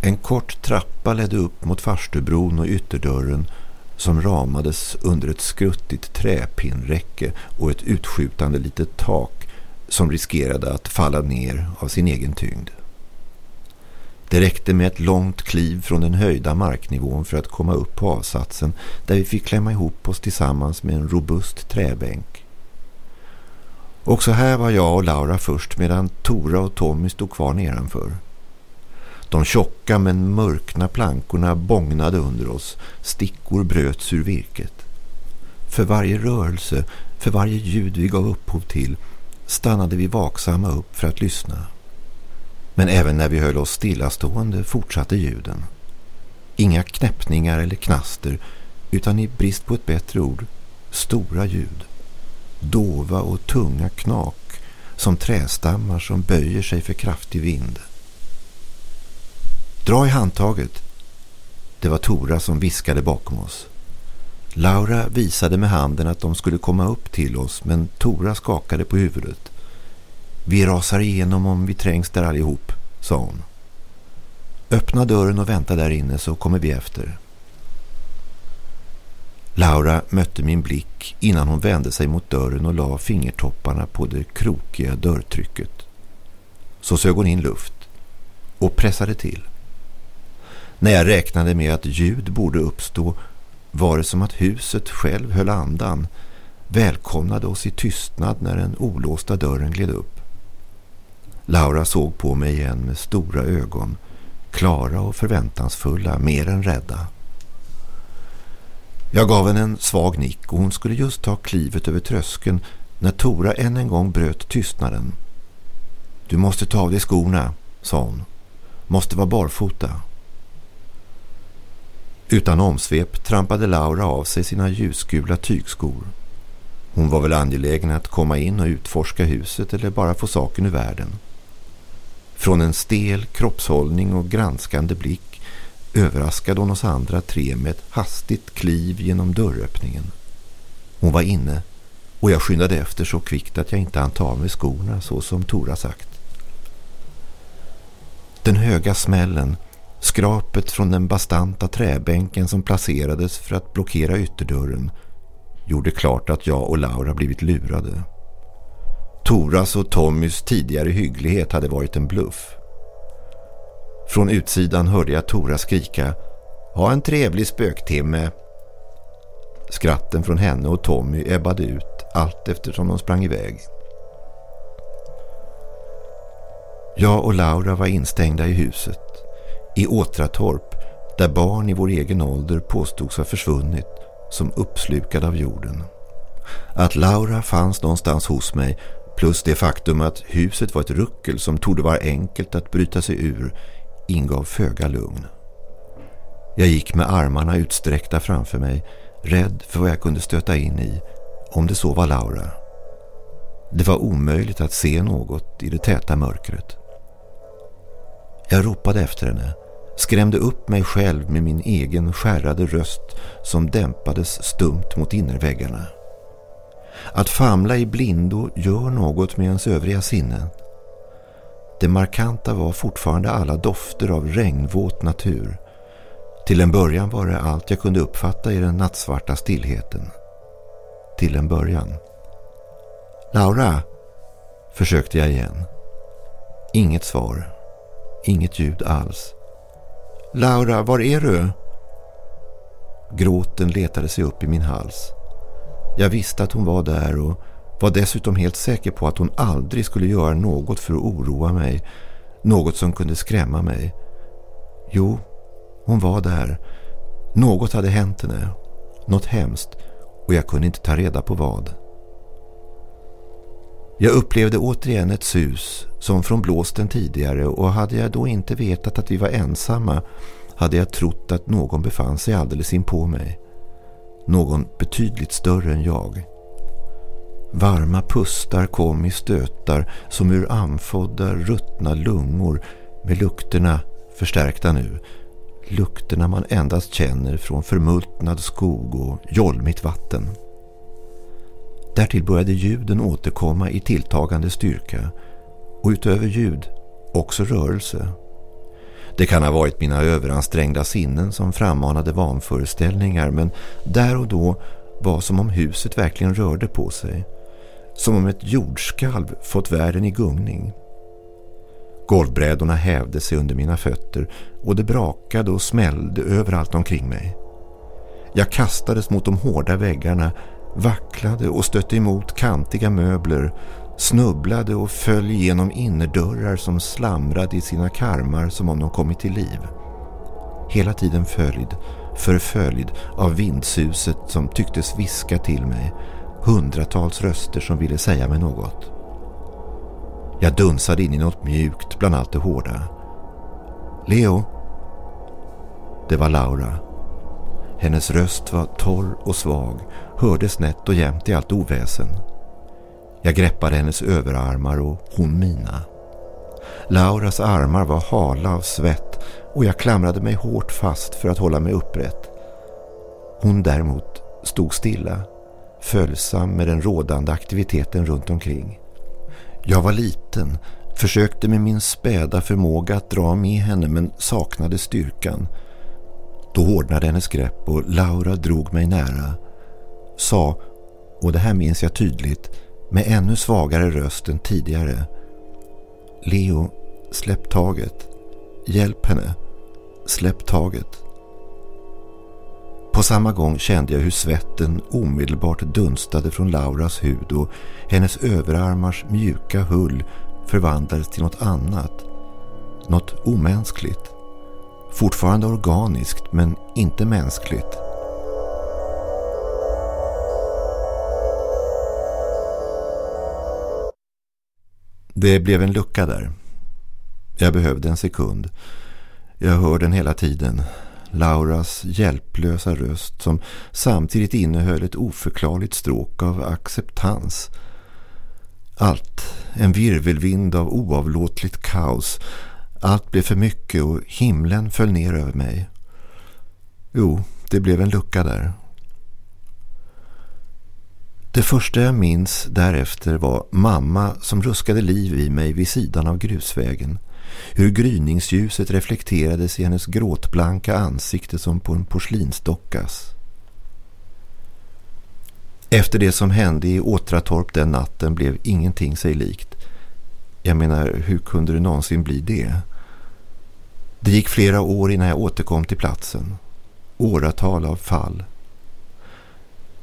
En kort trappa ledde upp mot farstubron och ytterdörren som ramades under ett skruttigt träpinnräcke och ett utskjutande litet tak som riskerade att falla ner av sin egen tyngd. Det räckte med ett långt kliv från den höjda marknivån för att komma upp på avsatsen där vi fick klämma ihop oss tillsammans med en robust träbänk. Också här var jag och Laura först medan Tora och Tommy stod kvar nedanför. De tjocka men mörkna plankorna bångnade under oss. Stickor bröts ur virket. För varje rörelse, för varje ljud vi gav upphov till stannade vi vaksamma upp för att lyssna. Men även när vi höll oss stillastående fortsatte ljuden. Inga knäppningar eller knaster utan i brist på ett bättre ord, stora ljud. Dova och tunga knak som trästammar som böjer sig för kraftig vind. Dra i handtaget. Det var Tora som viskade bakom oss. Laura visade med handen att de skulle komma upp till oss men Tora skakade på huvudet. Vi rasar igenom om vi trängs där allihop, sa hon. Öppna dörren och vänta där inne så kommer vi efter. Laura mötte min blick innan hon vände sig mot dörren och la fingertopparna på det krokiga dörrtrycket. Så sög hon in luft och pressade till. När jag räknade med att ljud borde uppstå var det som att huset själv höll andan, välkomnade oss i tystnad när den olåsta dörren gled upp. Laura såg på mig igen med stora ögon, klara och förväntansfulla, mer än rädda. Jag gav henne en svag nick och hon skulle just ta klivet över tröskeln när Tora än en gång bröt tystnaden. Du måste ta av dig skorna, sa hon. Måste vara barfota. Utan omsvep trampade Laura av sig sina ljusgula tygskor. Hon var väl angelägen att komma in och utforska huset eller bara få saken ur världen. Från en stel kroppshållning och granskande blick överraskade hon oss andra tre med ett hastigt kliv genom dörröppningen. Hon var inne och jag skyndade efter så kvickt att jag inte hann ta av mig skorna så som Tora sagt. Den höga smällen Skrapet från den bastanta träbänken som placerades för att blockera ytterdörren gjorde klart att jag och Laura blivit lurade. Toras och Tommys tidigare hygglighet hade varit en bluff. Från utsidan hörde jag Tora skrika Ha en trevlig spöktimme. Skratten från henne och Tommy ebbade ut allt eftersom de sprang iväg. Jag och Laura var instängda i huset i Åtratorp där barn i vår egen ålder påstods ha försvunnit som uppslukade av jorden. Att Laura fanns någonstans hos mig plus det faktum att huset var ett ruckel som torde vara enkelt att bryta sig ur ingav föga lugn. Jag gick med armarna utsträckta framför mig, rädd för vad jag kunde stöta in i, om det så var Laura. Det var omöjligt att se något i det täta mörkret. Jag ropade efter henne, skrämde upp mig själv med min egen skärrade röst som dämpades stumt mot innerväggarna. Att famla i blindo gör något med ens övriga sinnen. Det markanta var fortfarande alla dofter av regnvåt natur. Till en början var det allt jag kunde uppfatta i den nattsvarta stillheten. Till en början. Laura, försökte jag igen. Inget svar. Inget ljud alls. Laura, var är du? Gråten letade sig upp i min hals. Jag visste att hon var där och var dessutom helt säker på att hon aldrig skulle göra något för att oroa mig. Något som kunde skrämma mig. Jo, hon var där. Något hade hänt henne. Något hemskt. Och jag kunde inte ta reda på vad. Jag upplevde återigen ett sus som från blåsten tidigare och hade jag då inte vetat att vi var ensamma hade jag trott att någon befann sig alldeles in på mig. Någon betydligt större än jag. Varma pustar kom i stötar som ur anfodda ruttna lungor med lukterna förstärkta nu. Lukterna man endast känner från förmultnad skog och jolmigt vatten. Därtill började ljuden återkomma i tilltagande styrka och utöver ljud också rörelse. Det kan ha varit mina överansträngda sinnen som frammanade vanföreställningar men där och då var som om huset verkligen rörde på sig. Som om ett jordskalv fått världen i gungning. Golvbrädorna hävde sig under mina fötter och det brakade och smällde överallt omkring mig. Jag kastades mot de hårda väggarna, vacklade och stötte emot kantiga möbler, snubblade och föll genom innerdörrar som slamrade i sina karmar som om de kommit till liv. Hela tiden följd, förföljd av vindsuset som tycktes viska till mig, hundratals röster som ville säga mig något. Jag dunsade in i något mjukt bland allt det hårda. Leo? Det var Laura. Hennes röst var torr och svag, hördes nätt och jämnt i allt oväsen. Jag greppade hennes överarmar och hon mina. Lauras armar var hala av svett och jag klamrade mig hårt fast för att hålla mig upprätt. Hon däremot stod stilla, följsam med den rådande aktiviteten runt omkring. Jag var liten, försökte med min späda förmåga att dra med henne men saknade styrkan. Då hårdnade hennes grepp och Laura drog mig nära. Sa, och det här minns jag tydligt, med ännu svagare röst än tidigare. Leo, släpp taget. Hjälp henne. Släpp taget. På samma gång kände jag hur svetten omedelbart dunstade från Lauras hud och hennes överarmars mjuka hull förvandlades till något annat. Något omänskligt. Fortfarande organiskt men inte mänskligt. Det blev en lucka där. Jag behövde en sekund. Jag hör den hela tiden. Lauras hjälplösa röst som samtidigt innehöll ett oförklarligt stråk av acceptans. Allt, en virvelvind av oavlåtligt kaos. Allt blev för mycket och himlen föll ner över mig. Jo, det blev en lucka där. Det första jag minns därefter var mamma som ruskade liv i mig vid sidan av grusvägen. Hur gryningsljuset reflekterades i hennes gråtblanka ansikte som på en porslinsdockas. Efter det som hände i Åtratorp den natten blev ingenting sig likt. Jag menar, hur kunde det någonsin bli det? Det gick flera år innan jag återkom till platsen. Åratal av fall.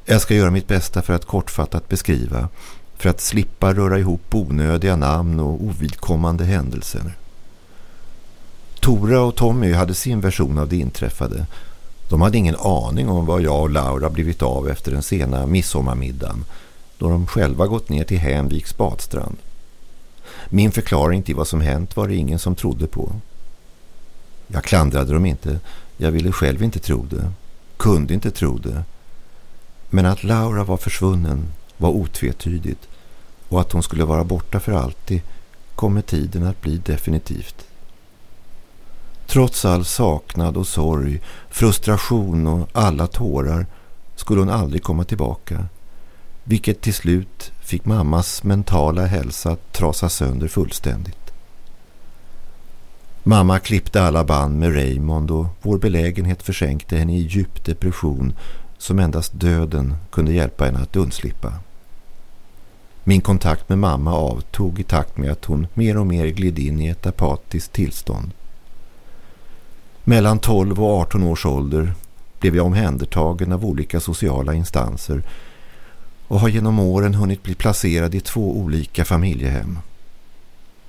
Jag ska göra mitt bästa för att kortfattat beskriva, för att slippa röra ihop onödiga namn och ovidkommande händelser. Tora och Tommy hade sin version av det inträffade. De hade ingen aning om vad jag och Laura blivit av efter den sena midsommarmiddagen då de själva gått ner till Hänviks badstrand. Min förklaring till vad som hänt var det ingen som trodde på. Jag klandrade dem inte. Jag ville själv inte tro det. Kunde inte tro det. Men att Laura var försvunnen var otvetydigt och att hon skulle vara borta för alltid kommer tiden att bli definitivt. Trots all saknad och sorg, frustration och alla tårar skulle hon aldrig komma tillbaka. Vilket till slut fick mammas mentala hälsa att trasa sönder fullständigt. Mamma klippte alla band med Raymond och vår belägenhet försänkte henne i djup depression som endast döden kunde hjälpa henne att undslippa. Min kontakt med mamma avtog i takt med att hon mer och mer gled in i ett apatiskt tillstånd. Mellan 12 och 18 års ålder blev jag omhändertagen av olika sociala instanser och har genom åren hunnit bli placerad i två olika familjehem.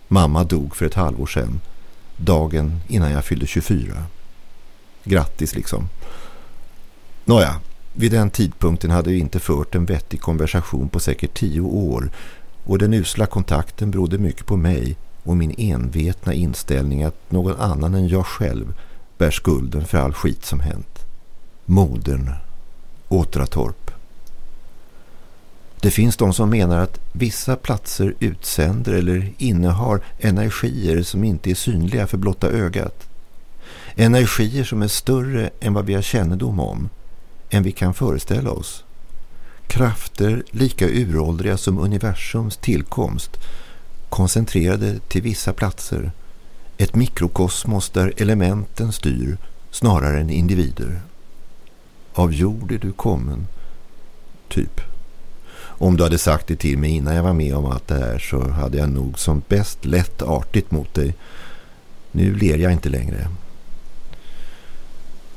Mamma dog för ett halvår sedan, dagen innan jag fyllde 24. Grattis liksom. Nåja, vid den tidpunkten hade vi inte fört en vettig konversation på säkert tio år och den usla kontakten berodde mycket på mig och min envetna inställning att någon annan än jag själv bär skulden för all skit som hänt. Modern. Åtratorp. Det finns de som menar att vissa platser utsänder eller innehar energier som inte är synliga för blotta ögat. Energier som är större än vad vi har kännedom om, än vi kan föreställa oss. Krafter lika uråldriga som universums tillkomst, koncentrerade till vissa platser. Ett mikrokosmos där elementen styr snarare än individer. Av jord är du kommen, typ. Om du hade sagt det till mig innan jag var med om allt det här så hade jag nog som bäst lätt artigt mot dig. Nu ler jag inte längre.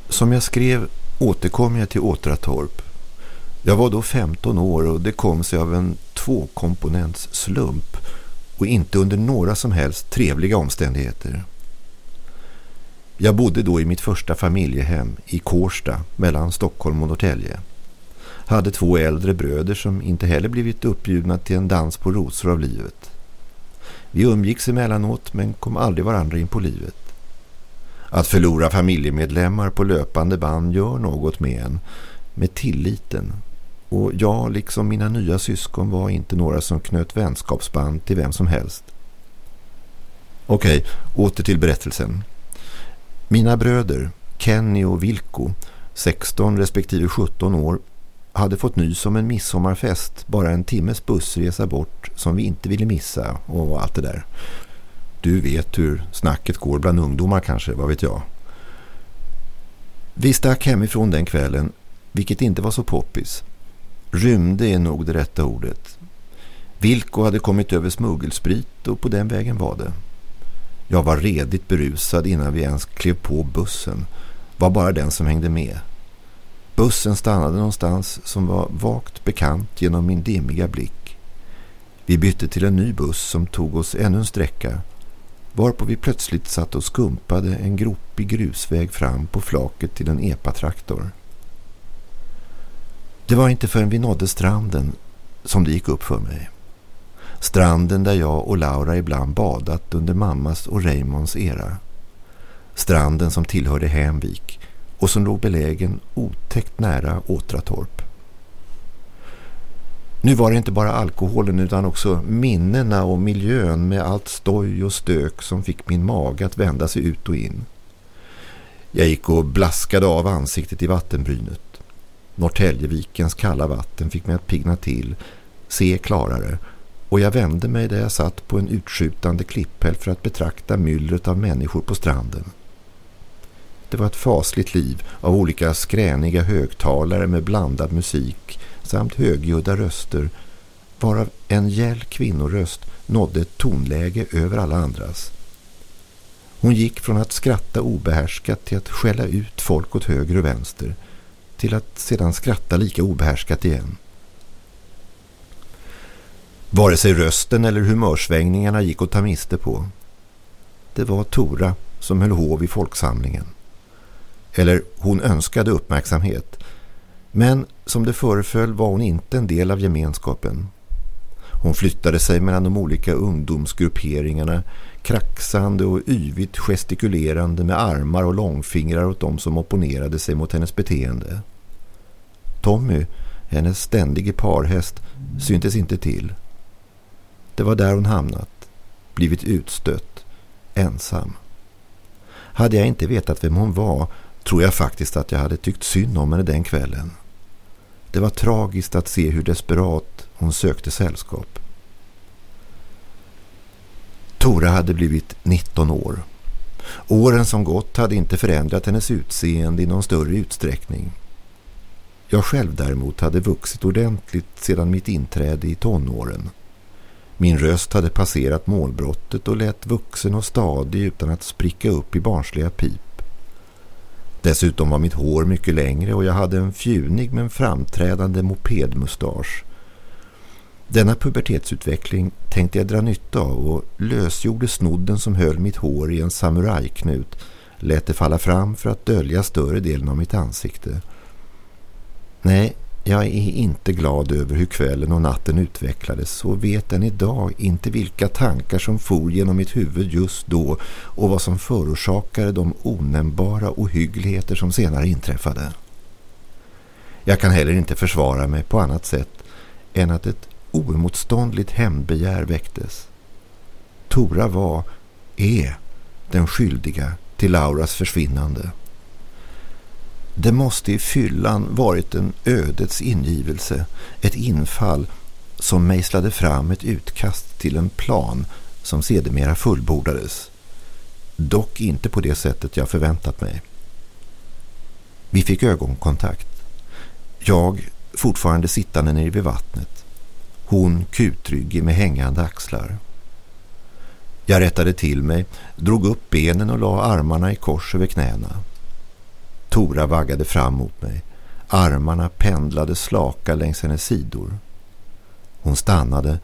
Som jag skrev återkom jag till Åtratorp. Jag var då 15 år och det kom sig av en tvåkomponents slump och inte under några som helst trevliga omständigheter. Jag bodde då i mitt första familjehem i Kårsta mellan Stockholm och Norrtälje. Hade två äldre bröder som inte heller blivit uppbjudna till en dans på rosor av livet. Vi umgicks emellanåt men kom aldrig varandra in på livet. Att förlora familjemedlemmar på löpande band gör något med en, med tilliten. Och jag, liksom mina nya syskon, var inte några som knöt vänskapsband till vem som helst. Okej, åter till berättelsen. Mina bröder, Kenny och Vilko, 16 respektive 17 år, hade fått nys om en midsommarfest bara en timmes bussresa bort som vi inte ville missa och allt det där. Du vet hur snacket går bland ungdomar kanske, vad vet jag. Vi stack hemifrån den kvällen, vilket inte var så poppis. Rymde är nog det rätta ordet. Vilko hade kommit över smuggelsprit och på den vägen var det. Jag var redigt berusad innan vi ens klev på bussen. Var bara den som hängde med. Bussen stannade någonstans som var vagt bekant genom min dimmiga blick. Vi bytte till en ny buss som tog oss ännu en sträcka varpå vi plötsligt satt och skumpade en gropig grusväg fram på flaket till en epatraktor. Det var inte förrän vi nådde stranden som det gick upp för mig. Stranden där jag och Laura ibland badat under mammas och Raymonds era. Stranden som tillhörde Hemvik och som låg belägen otäckt nära Åtratorp. Nu var det inte bara alkoholen utan också minnena och miljön med allt stoj och stök som fick min mage att vända sig ut och in. Jag gick och blaskade av ansiktet i vattenbrynet. Norrtäljevikens kalla vatten fick mig att pigna till, se klarare och jag vände mig där jag satt på en utskjutande klipphäll för att betrakta myllret av människor på stranden. Det var ett fasligt liv av olika skräniga högtalare med blandad musik samt högljudda röster varav en gäll kvinnoröst nådde ett tonläge över alla andras. Hon gick från att skratta obehärskat till att skälla ut folk åt höger och vänster till att sedan skratta lika obehärskat igen. Vare sig rösten eller humörsvängningarna gick att ta miste på. Det var Tora som höll hov i folksamlingen. Eller hon önskade uppmärksamhet. Men som det föreföll var hon inte en del av gemenskapen. Hon flyttade sig mellan de olika ungdomsgrupperingarna kraxande och yvigt gestikulerande med armar och långfingrar åt de som opponerade sig mot hennes beteende. Tommy, hennes ständige parhäst, syntes inte till. Det var där hon hamnat, blivit utstött, ensam. Hade jag inte vetat vem hon var tror jag faktiskt att jag hade tyckt synd om henne den kvällen. Det var tragiskt att se hur desperat hon sökte sällskap. Tora hade blivit 19 år. Åren som gått hade inte förändrat hennes utseende i någon större utsträckning. Jag själv däremot hade vuxit ordentligt sedan mitt inträde i tonåren. Min röst hade passerat målbrottet och lät vuxen och stadig utan att spricka upp i barnsliga pip. Dessutom var mitt hår mycket längre och jag hade en fjunig men framträdande mopedmustasch. Denna pubertetsutveckling tänkte jag dra nytta av och lösgjorde snodden som höll mitt hår i en samurajknut lät det falla fram för att dölja större delen av mitt ansikte. Nej, jag är inte glad över hur kvällen och natten utvecklades och vet än idag inte vilka tankar som for genom mitt huvud just då och vad som förorsakade de onämnbara ohyggligheter som senare inträffade. Jag kan heller inte försvara mig på annat sätt än att ett oemotståndligt hämndbegär väcktes. Tora var, är, den skyldiga till Lauras försvinnande. Det måste i fyllan varit en ödets ingivelse, ett infall som mejslade fram ett utkast till en plan som sedermera fullbordades. Dock inte på det sättet jag förväntat mig. Vi fick ögonkontakt. Jag fortfarande sittande nere vid vattnet. Hon kutryggig med hängande axlar. Jag rättade till mig, drog upp benen och la armarna i kors över knäna. Tora vaggade fram mot mig. Armarna pendlade slaka längs hennes sidor. Hon stannade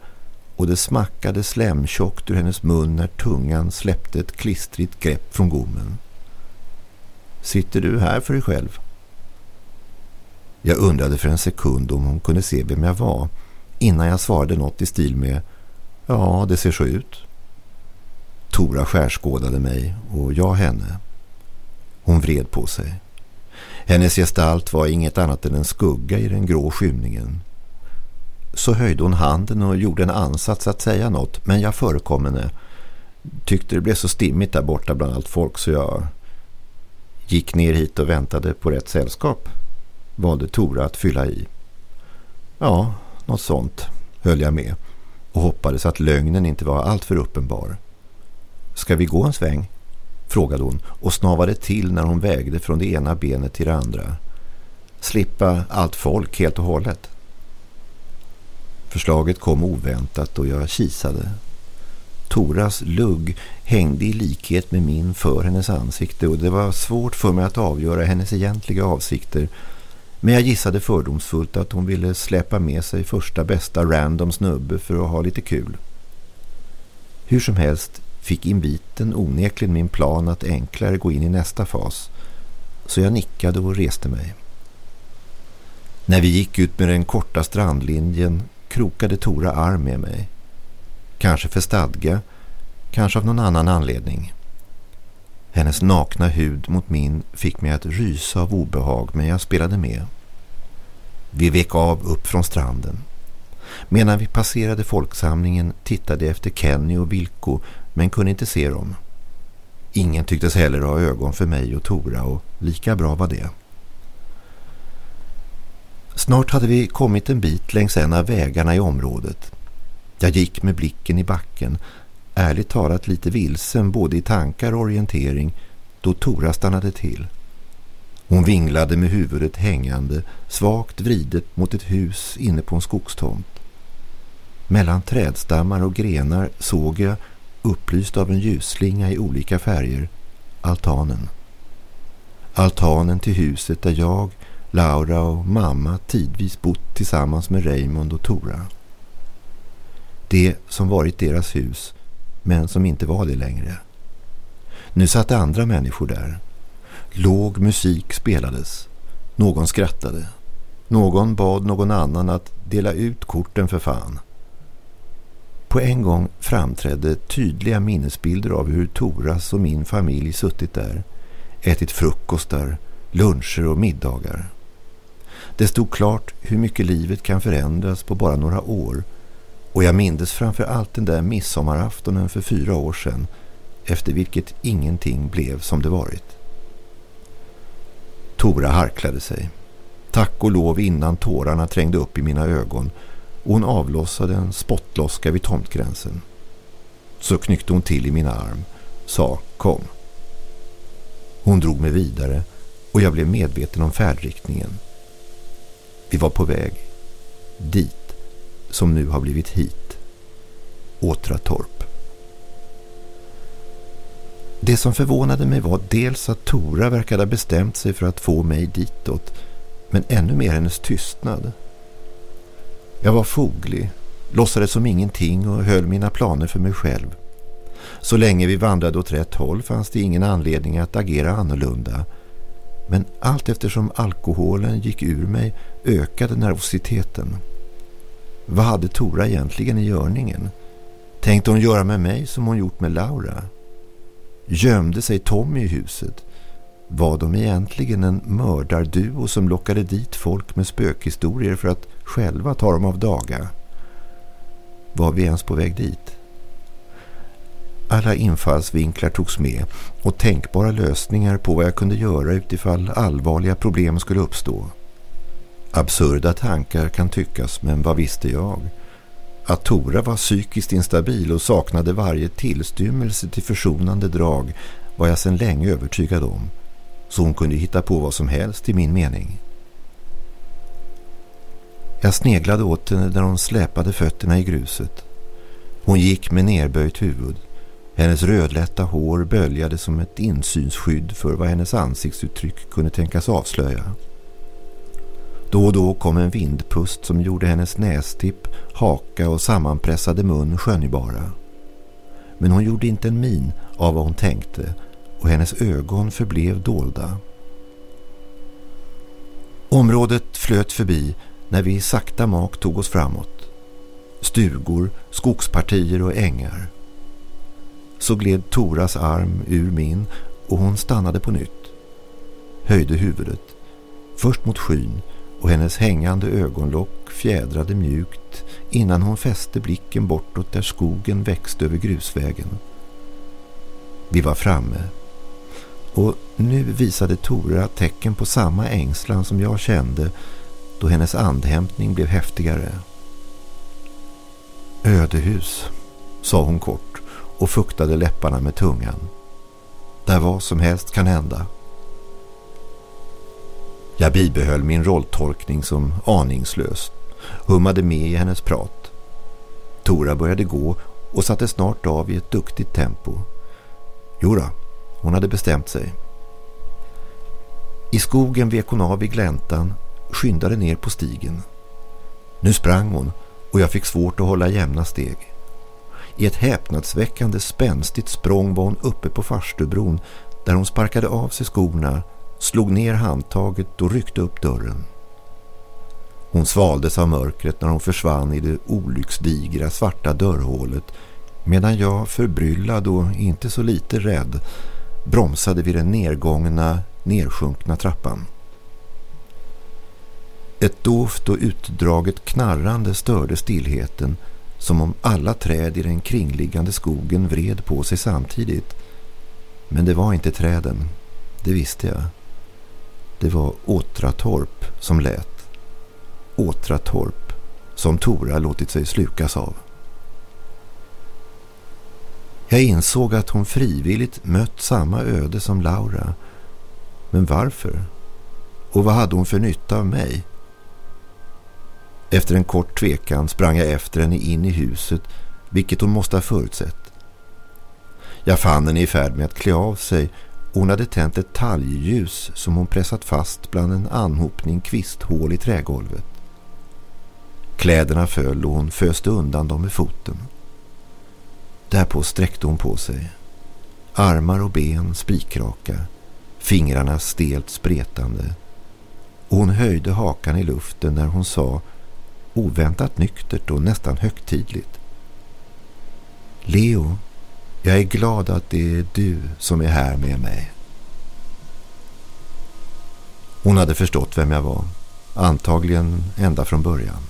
och det smackade slemtjockt ur hennes mun när tungan släppte ett klistrigt grepp från gommen. Sitter du här för dig själv? Jag undrade för en sekund om hon kunde se vem jag var innan jag svarade något i stil med Ja, det ser så ut. Tora skärskådade mig och jag henne. Hon vred på sig. Hennes gestalt var inget annat än en skugga i den grå skymningen. Så höjde hon handen och gjorde en ansats att säga något, men jag förekom henne. Tyckte det blev så stimmigt där borta bland allt folk så jag gick ner hit och väntade på rätt sällskap. Valde Tora att fylla i. Ja, något sånt höll jag med och hoppades att lögnen inte var alltför uppenbar. Ska vi gå en sväng? frågade hon och snavade till när hon vägde från det ena benet till det andra. Slippa allt folk helt och hållet. Förslaget kom oväntat och jag kisade. Toras lugg hängde i likhet med min för hennes ansikte och det var svårt för mig att avgöra hennes egentliga avsikter. Men jag gissade fördomsfullt att hon ville släpa med sig första bästa random snubbe för att ha lite kul. Hur som helst fick inviten onekligen min plan att enklare gå in i nästa fas. Så jag nickade och reste mig. När vi gick ut med den korta strandlinjen krokade Tora arm med mig. Kanske för stadga, kanske av någon annan anledning. Hennes nakna hud mot min fick mig att rysa av obehag men jag spelade med. Vi vek av upp från stranden. Medan vi passerade folksamlingen tittade jag efter Kenny och Vilko men kunde inte se dem. Ingen tycktes heller ha ögon för mig och Tora och lika bra var det. Snart hade vi kommit en bit längs en av vägarna i området. Jag gick med blicken i backen, ärligt talat lite vilsen både i tankar och orientering, då Tora stannade till. Hon vinglade med huvudet hängande, svagt vridet mot ett hus inne på en skogstomt. Mellan trädstammar och grenar såg jag, upplyst av en ljusslinga i olika färger, altanen. Altanen till huset där jag, Laura och mamma tidvis bott tillsammans med Raymond och Tora. Det som varit deras hus, men som inte var det längre. Nu satt andra människor där. Låg musik spelades. Någon skrattade. Någon bad någon annan att dela ut korten för fan. På en gång framträdde tydliga minnesbilder av hur Toras och min familj suttit där, ätit frukostar, luncher och middagar. Det stod klart hur mycket livet kan förändras på bara några år och jag mindes framför allt den där midsommaraftonen för fyra år sedan efter vilket ingenting blev som det varit. Tora harklade sig. Tack och lov innan tårarna trängde upp i mina ögon och hon avlossade en spottloska vid tomtgränsen. Så knyckte hon till i min arm, sa kom. Hon drog mig vidare och jag blev medveten om färdriktningen. Vi var på väg. Dit. Som nu har blivit hit. Åtratorp. Det som förvånade mig var dels att Tora verkade ha bestämt sig för att få mig ditåt. Men ännu mer hennes tystnad. Jag var foglig, låtsades som ingenting och höll mina planer för mig själv. Så länge vi vandrade åt rätt håll fanns det ingen anledning att agera annorlunda- men allt eftersom alkoholen gick ur mig ökade nervositeten. Vad hade Tora egentligen i görningen? Tänkte hon göra med mig som hon gjort med Laura? Gömde sig Tommy i huset? Var de egentligen en mördarduo som lockade dit folk med spökhistorier för att själva ta dem av daga? Var vi ens på väg dit? Alla infallsvinklar togs med och tänkbara lösningar på vad jag kunde göra utifall allvarliga problem skulle uppstå. Absurda tankar kan tyckas, men vad visste jag? Att Tora var psykiskt instabil och saknade varje tillstymmelse till försonande drag var jag sedan länge övertygad om. Så hon kunde hitta på vad som helst i min mening. Jag sneglade åt henne när hon släpade fötterna i gruset. Hon gick med nerböjt huvud. Hennes rödlätta hår böljade som ett insynsskydd för vad hennes ansiktsuttryck kunde tänkas avslöja. Då och då kom en vindpust som gjorde hennes nästipp, haka och sammanpressade mun skönjbara. Men hon gjorde inte en min av vad hon tänkte och hennes ögon förblev dolda. Området flöt förbi när vi sakta mak tog oss framåt. Stugor, skogspartier och ängar. Så gled Toras arm ur min och hon stannade på nytt. Höjde huvudet, först mot skyn och hennes hängande ögonlock fjädrade mjukt innan hon fäste blicken bortåt där skogen växte över grusvägen. Vi var framme och nu visade Tora tecken på samma ängslan som jag kände då hennes andhämtning blev häftigare. Ödehus, sa hon kort och fuktade läpparna med tungan. Där vad som helst kan hända. Jag bibehöll min rolltolkning som aningslös, hummade med i hennes prat. Tora började gå och satte snart av i ett duktigt tempo. Jodå, hon hade bestämt sig. I skogen vek hon av i gläntan, skyndade ner på stigen. Nu sprang hon och jag fick svårt att hålla jämna steg. I ett häpnadsväckande spänstigt språng var hon uppe på farstubron där hon sparkade av sig skorna slog ner handtaget och ryckte upp dörren. Hon svaldes av mörkret när hon försvann i det olycksdigra svarta dörrhålet medan jag förbryllad och inte så lite rädd bromsade vid den nedgångna, nersjunkna trappan. Ett doft och utdraget knarrande störde stillheten som om alla träd i den kringliggande skogen vred på sig samtidigt. Men det var inte träden, det visste jag. Det var Åtratorp som lät. Åtratorp som Tora låtit sig slukas av. Jag insåg att hon frivilligt mött samma öde som Laura. Men varför? Och vad hade hon för nytta av mig? Efter en kort tvekan sprang jag efter henne in i huset, vilket hon måste ha förutsett. Jag fann henne i färd med att klä av sig hon hade tänt ett talgljus som hon pressat fast bland en anhopning kvisthål i trägolvet. Kläderna föll och hon föste undan dem med foten. Därpå sträckte hon på sig. Armar och ben spikraka, fingrarna stelt spretande. Och hon höjde hakan i luften när hon sa oväntat nyktert och nästan högtidligt. Leo, jag är glad att det är du som är här med mig. Hon hade förstått vem jag var. Antagligen ända från början.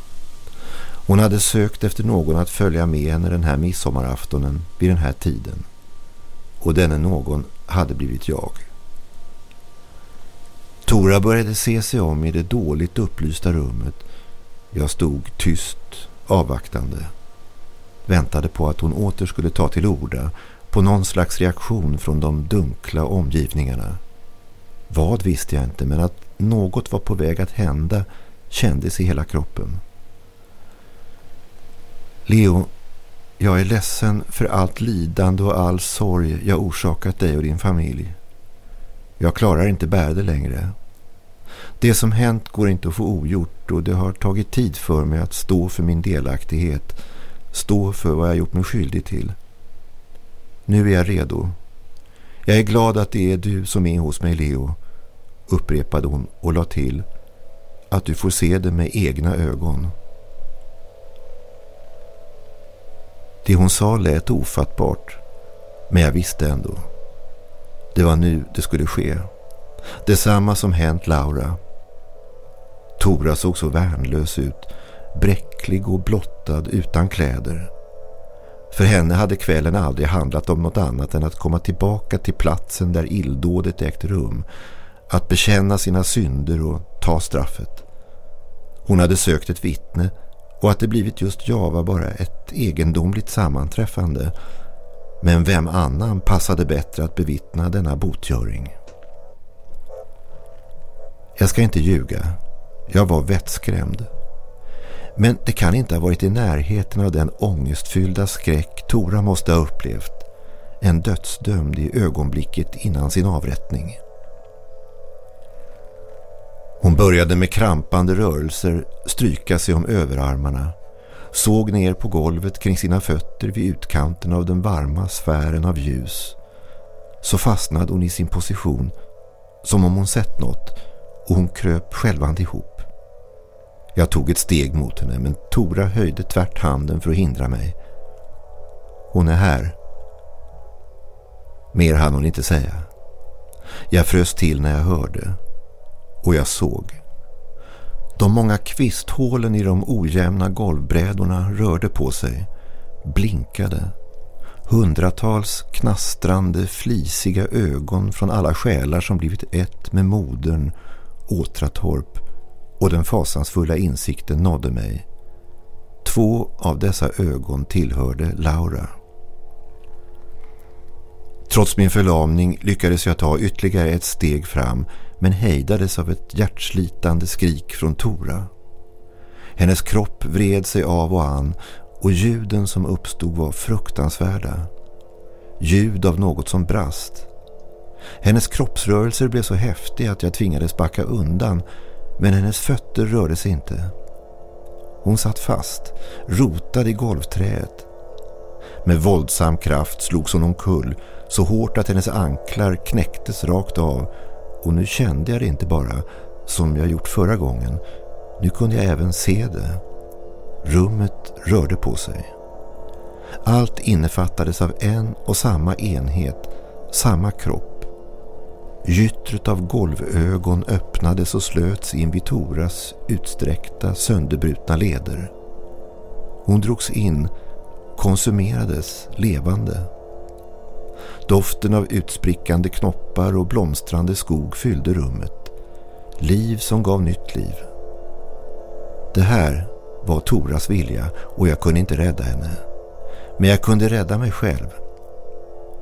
Hon hade sökt efter någon att följa med henne den här midsommaraftonen vid den här tiden. Och denne någon hade blivit jag. Tora började se sig om i det dåligt upplysta rummet. Jag stod tyst, avvaktande väntade på att hon åter skulle ta till orda på någon slags reaktion från de dunkla omgivningarna. Vad visste jag inte men att något var på väg att hända kändes i hela kroppen. Leo, jag är ledsen för allt lidande och all sorg jag orsakat dig och din familj. Jag klarar inte bära det längre. Det som hänt går inte att få ogjort och det har tagit tid för mig att stå för min delaktighet- stå för vad jag gjort mig skyldig till. Nu är jag redo. Jag är glad att det är du som är hos mig, Leo, upprepade hon och la till att du får se det med egna ögon. Det hon sa lät ofattbart, men jag visste ändå. Det var nu det skulle ske. Detsamma som hänt Laura. Tora såg så värnlös ut, bräcklig och blottad utan kläder. För henne hade kvällen aldrig handlat om något annat än att komma tillbaka till platsen där illdådet ägt rum, att bekänna sina synder och ta straffet. Hon hade sökt ett vittne och att det blivit just jag var bara ett egendomligt sammanträffande. Men vem annan passade bättre att bevittna denna botgöring? Jag ska inte ljuga. Jag var vettskrämd. Men det kan inte ha varit i närheten av den ångestfyllda skräck Tora måste ha upplevt. En dödsdömd i ögonblicket innan sin avrättning. Hon började med krampande rörelser stryka sig om överarmarna. Såg ner på golvet kring sina fötter vid utkanten av den varma sfären av ljus. Så fastnade hon i sin position som om hon sett något och hon kröp självande ihop. Jag tog ett steg mot henne men Tora höjde tvärt handen för att hindra mig. Hon är här. Mer hann hon inte säga. Jag frös till när jag hörde och jag såg. De många kvisthålen i de ojämna golvbrädorna rörde på sig, blinkade. Hundratals knastrande, flisiga ögon från alla själar som blivit ett med modern, Åtratorp och den fasansfulla insikten nådde mig. Två av dessa ögon tillhörde Laura. Trots min förlamning lyckades jag ta ytterligare ett steg fram men hejdades av ett hjärtslitande skrik från Tora. Hennes kropp vred sig av och an och ljuden som uppstod var fruktansvärda. Ljud av något som brast. Hennes kroppsrörelser blev så häftiga att jag tvingades backa undan men hennes fötter rörde sig inte. Hon satt fast, rotad i golvträet. Med våldsam kraft slogs hon omkull så hårt att hennes anklar knäcktes rakt av och nu kände jag det inte bara som jag gjort förra gången. Nu kunde jag även se det. Rummet rörde på sig. Allt innefattades av en och samma enhet, samma kropp. Gyttret av golvögon öppnades och slöts in vid Toras utsträckta, sönderbrutna leder. Hon drogs in, konsumerades levande. Doften av utsprickande knoppar och blomstrande skog fyllde rummet. Liv som gav nytt liv. Det här var Toras vilja och jag kunde inte rädda henne. Men jag kunde rädda mig själv.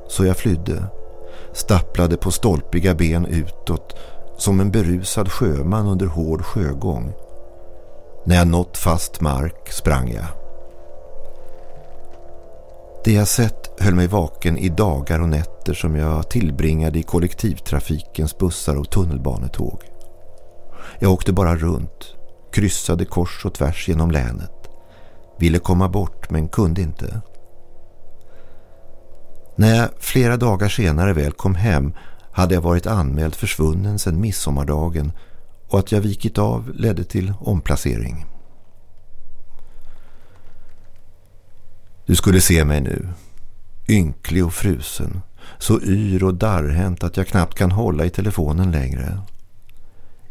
Så jag flydde stapplade på stolpiga ben utåt som en berusad sjöman under hård sjögång. När jag nått fast mark sprang jag. Det jag sett höll mig vaken i dagar och nätter som jag tillbringade i kollektivtrafikens bussar och tunnelbanetåg. Jag åkte bara runt, kryssade kors och tvärs genom länet. Ville komma bort men kunde inte. När jag flera dagar senare väl kom hem hade jag varit anmäld försvunnen sedan midsommardagen och att jag vikit av ledde till omplacering. Du skulle se mig nu. Ynklig och frusen. Så yr och darrhänt att jag knappt kan hålla i telefonen längre.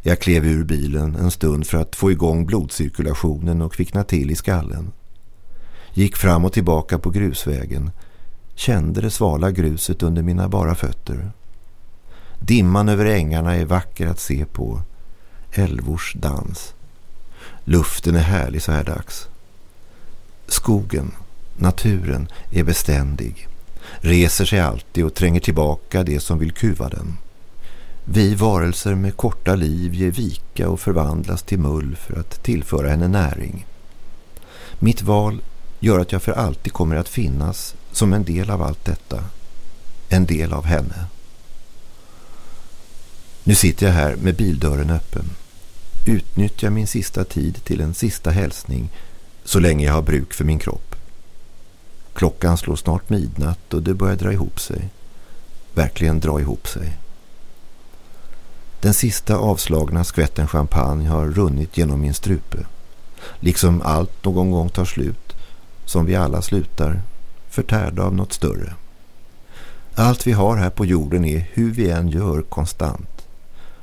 Jag klev ur bilen en stund för att få igång blodcirkulationen och kvickna till i skallen. Gick fram och tillbaka på grusvägen- kände det svala gruset under mina bara fötter. Dimman över ängarna är vacker att se på. Älvors dans. Luften är härlig så här dags. Skogen, naturen, är beständig. Reser sig alltid och tränger tillbaka det som vill kuva den. Vi varelser med korta liv ger vika och förvandlas till mull för att tillföra henne näring. Mitt val gör att jag för alltid kommer att finnas som en del av allt detta. En del av henne. Nu sitter jag här med bildörren öppen. Utnyttjar min sista tid till en sista hälsning så länge jag har bruk för min kropp. Klockan slår snart midnatt och det börjar dra ihop sig. Verkligen dra ihop sig. Den sista avslagna skvätten champagne har runnit genom min strupe. Liksom allt någon gång tar slut, som vi alla slutar förtärda av något större. Allt vi har här på jorden är hur vi än gör konstant.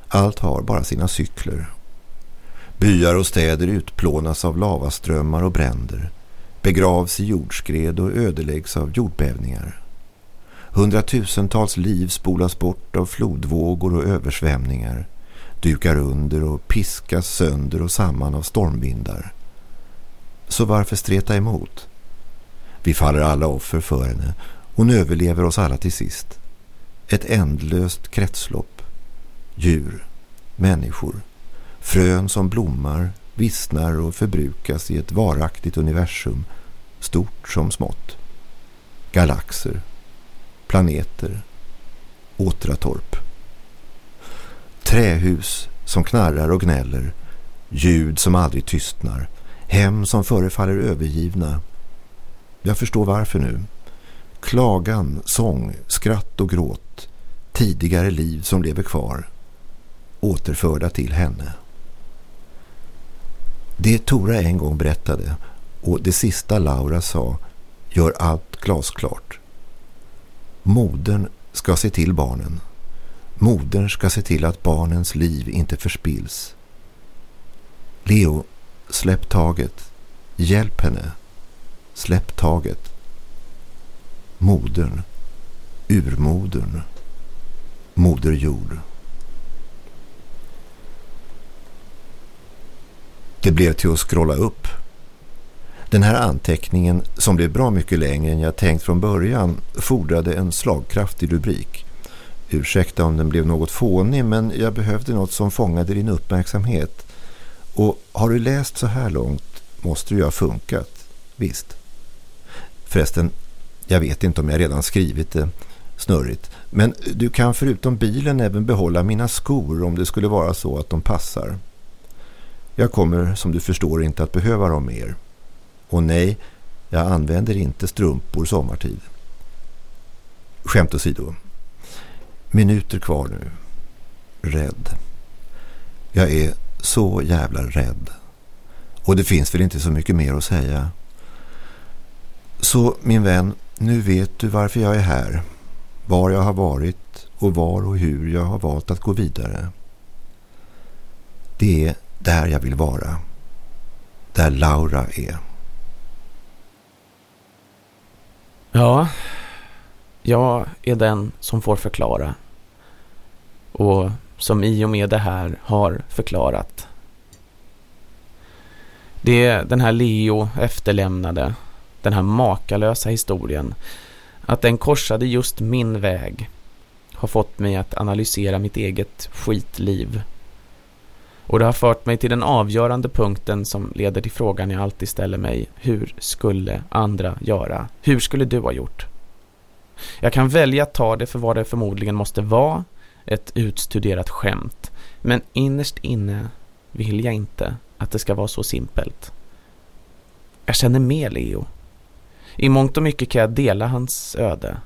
Allt har bara sina cykler. Byar och städer utplånas av lavaströmmar och bränder, begravs i jordskred och ödeläggs av jordbävningar. Hundratusentals liv spolas bort av flodvågor och översvämningar, dukar under och piskas sönder och samman av stormvindar. Så varför streta emot? Vi faller alla offer för henne. Hon överlever oss alla till sist. Ett ändlöst kretslopp. Djur, människor, frön som blommar, vissnar och förbrukas i ett varaktigt universum, stort som smått. Galaxer, planeter, åtratorp. Trähus som knarrar och gnäller, ljud som aldrig tystnar, hem som förefaller övergivna. Jag förstår varför nu. Klagan, sång, skratt och gråt, tidigare liv som lever kvar, återförda till henne. Det Tora en gång berättade och det sista Laura sa gör allt glasklart. Modern ska se till barnen. Modern ska se till att barnens liv inte förspills. Leo, släpp taget. Hjälp henne. Släpp taget. Modern. Urmodern. Moder jord. Det blev till att scrolla upp. Den här anteckningen, som blev bra mycket längre än jag tänkt från början, fordrade en slagkraftig rubrik. Ursäkta om den blev något fånig, men jag behövde något som fångade din uppmärksamhet. Och har du läst så här långt måste du ju ha funkat. Visst. Förresten, jag vet inte om jag redan skrivit det snurrigt. Men du kan förutom bilen även behålla mina skor om det skulle vara så att de passar. Jag kommer som du förstår inte att behöva dem mer. Och nej, jag använder inte strumpor sommartid. Skämt åsido. Minuter kvar nu. Rädd. Jag är så jävla rädd. Och det finns väl inte så mycket mer att säga. Så min vän, nu vet du varför jag är här. Var jag har varit och var och hur jag har valt att gå vidare. Det är där jag vill vara. Där Laura är. Ja, jag är den som får förklara. Och som i och med det här har förklarat. Det är den här Leo efterlämnade, den här makalösa historien, att den korsade just min väg, har fått mig att analysera mitt eget skitliv och det har fört mig till den avgörande punkten som leder till frågan jag alltid ställer mig. Hur skulle andra göra? Hur skulle du ha gjort? Jag kan välja att ta det för vad det förmodligen måste vara. Ett utstuderat skämt. Men innerst inne vill jag inte att det ska vara så simpelt. Jag känner med Leo. I mångt och mycket kan jag dela hans öde.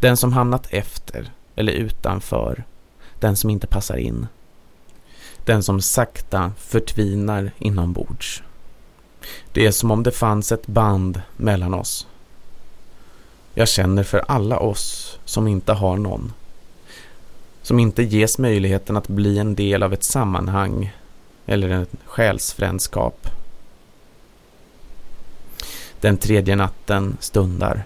Den som hamnat efter eller utanför. Den som inte passar in. Den som sakta förtvinar inombords. Det är som om det fanns ett band mellan oss. Jag känner för alla oss som inte har någon. Som inte ges möjligheten att bli en del av ett sammanhang eller en själsfrändskap. Den tredje natten stundar.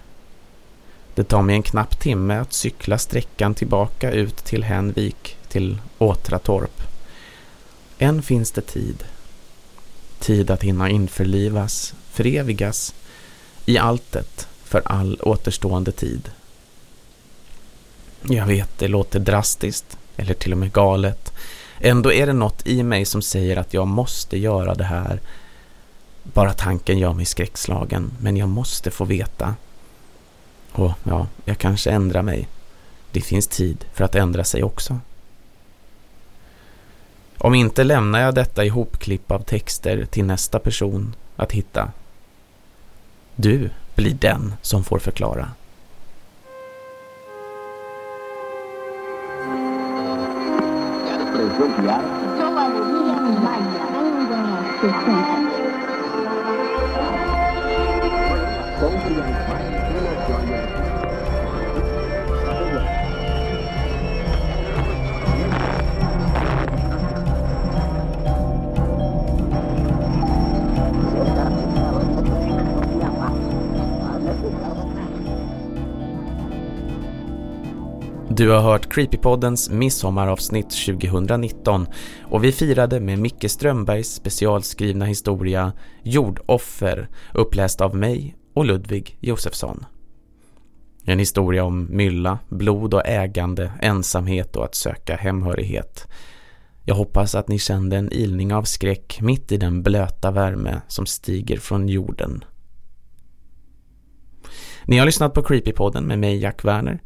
Det tar mig en knapp timme att cykla sträckan tillbaka ut till Hänvik, till Åtratorp. Än finns det tid. Tid att hinna införlivas, förevigas i alltet för all återstående tid. Jag vet, det låter drastiskt eller till och med galet. Ändå är det något i mig som säger att jag måste göra det här. Bara tanken gör mig skräckslagen, men jag måste få veta. Och ja, jag kanske ändrar mig. Det finns tid för att ändra sig också. Om inte lämnar jag detta ihopklipp av texter till nästa person att hitta. Du blir den som får förklara. Yo Du har hört Creepypoddens midsommaravsnitt 2019 och vi firade med Micke Strömbergs specialskrivna historia Jordoffer uppläst av mig och Ludvig Josefsson. En historia om mylla, blod och ägande, ensamhet och att söka hemhörighet. Jag hoppas att ni kände en ilning av skräck mitt i den blöta värme som stiger från jorden. Ni har lyssnat på Creepypodden med mig Jack Werner.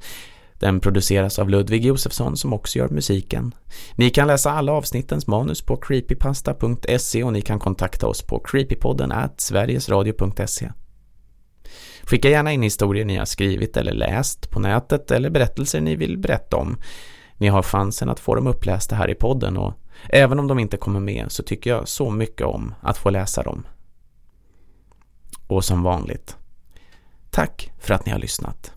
Den produceras av Ludvig Josefsson som också gör musiken. Ni kan läsa alla avsnittens manus på creepypasta.se och ni kan kontakta oss på creepypodden at sverigesradio.se. Skicka gärna in historier ni har skrivit eller läst på nätet eller berättelser ni vill berätta om. Ni har chansen att få dem upplästa här i podden och även om de inte kommer med så tycker jag så mycket om att få läsa dem. Och som vanligt, tack för att ni har lyssnat.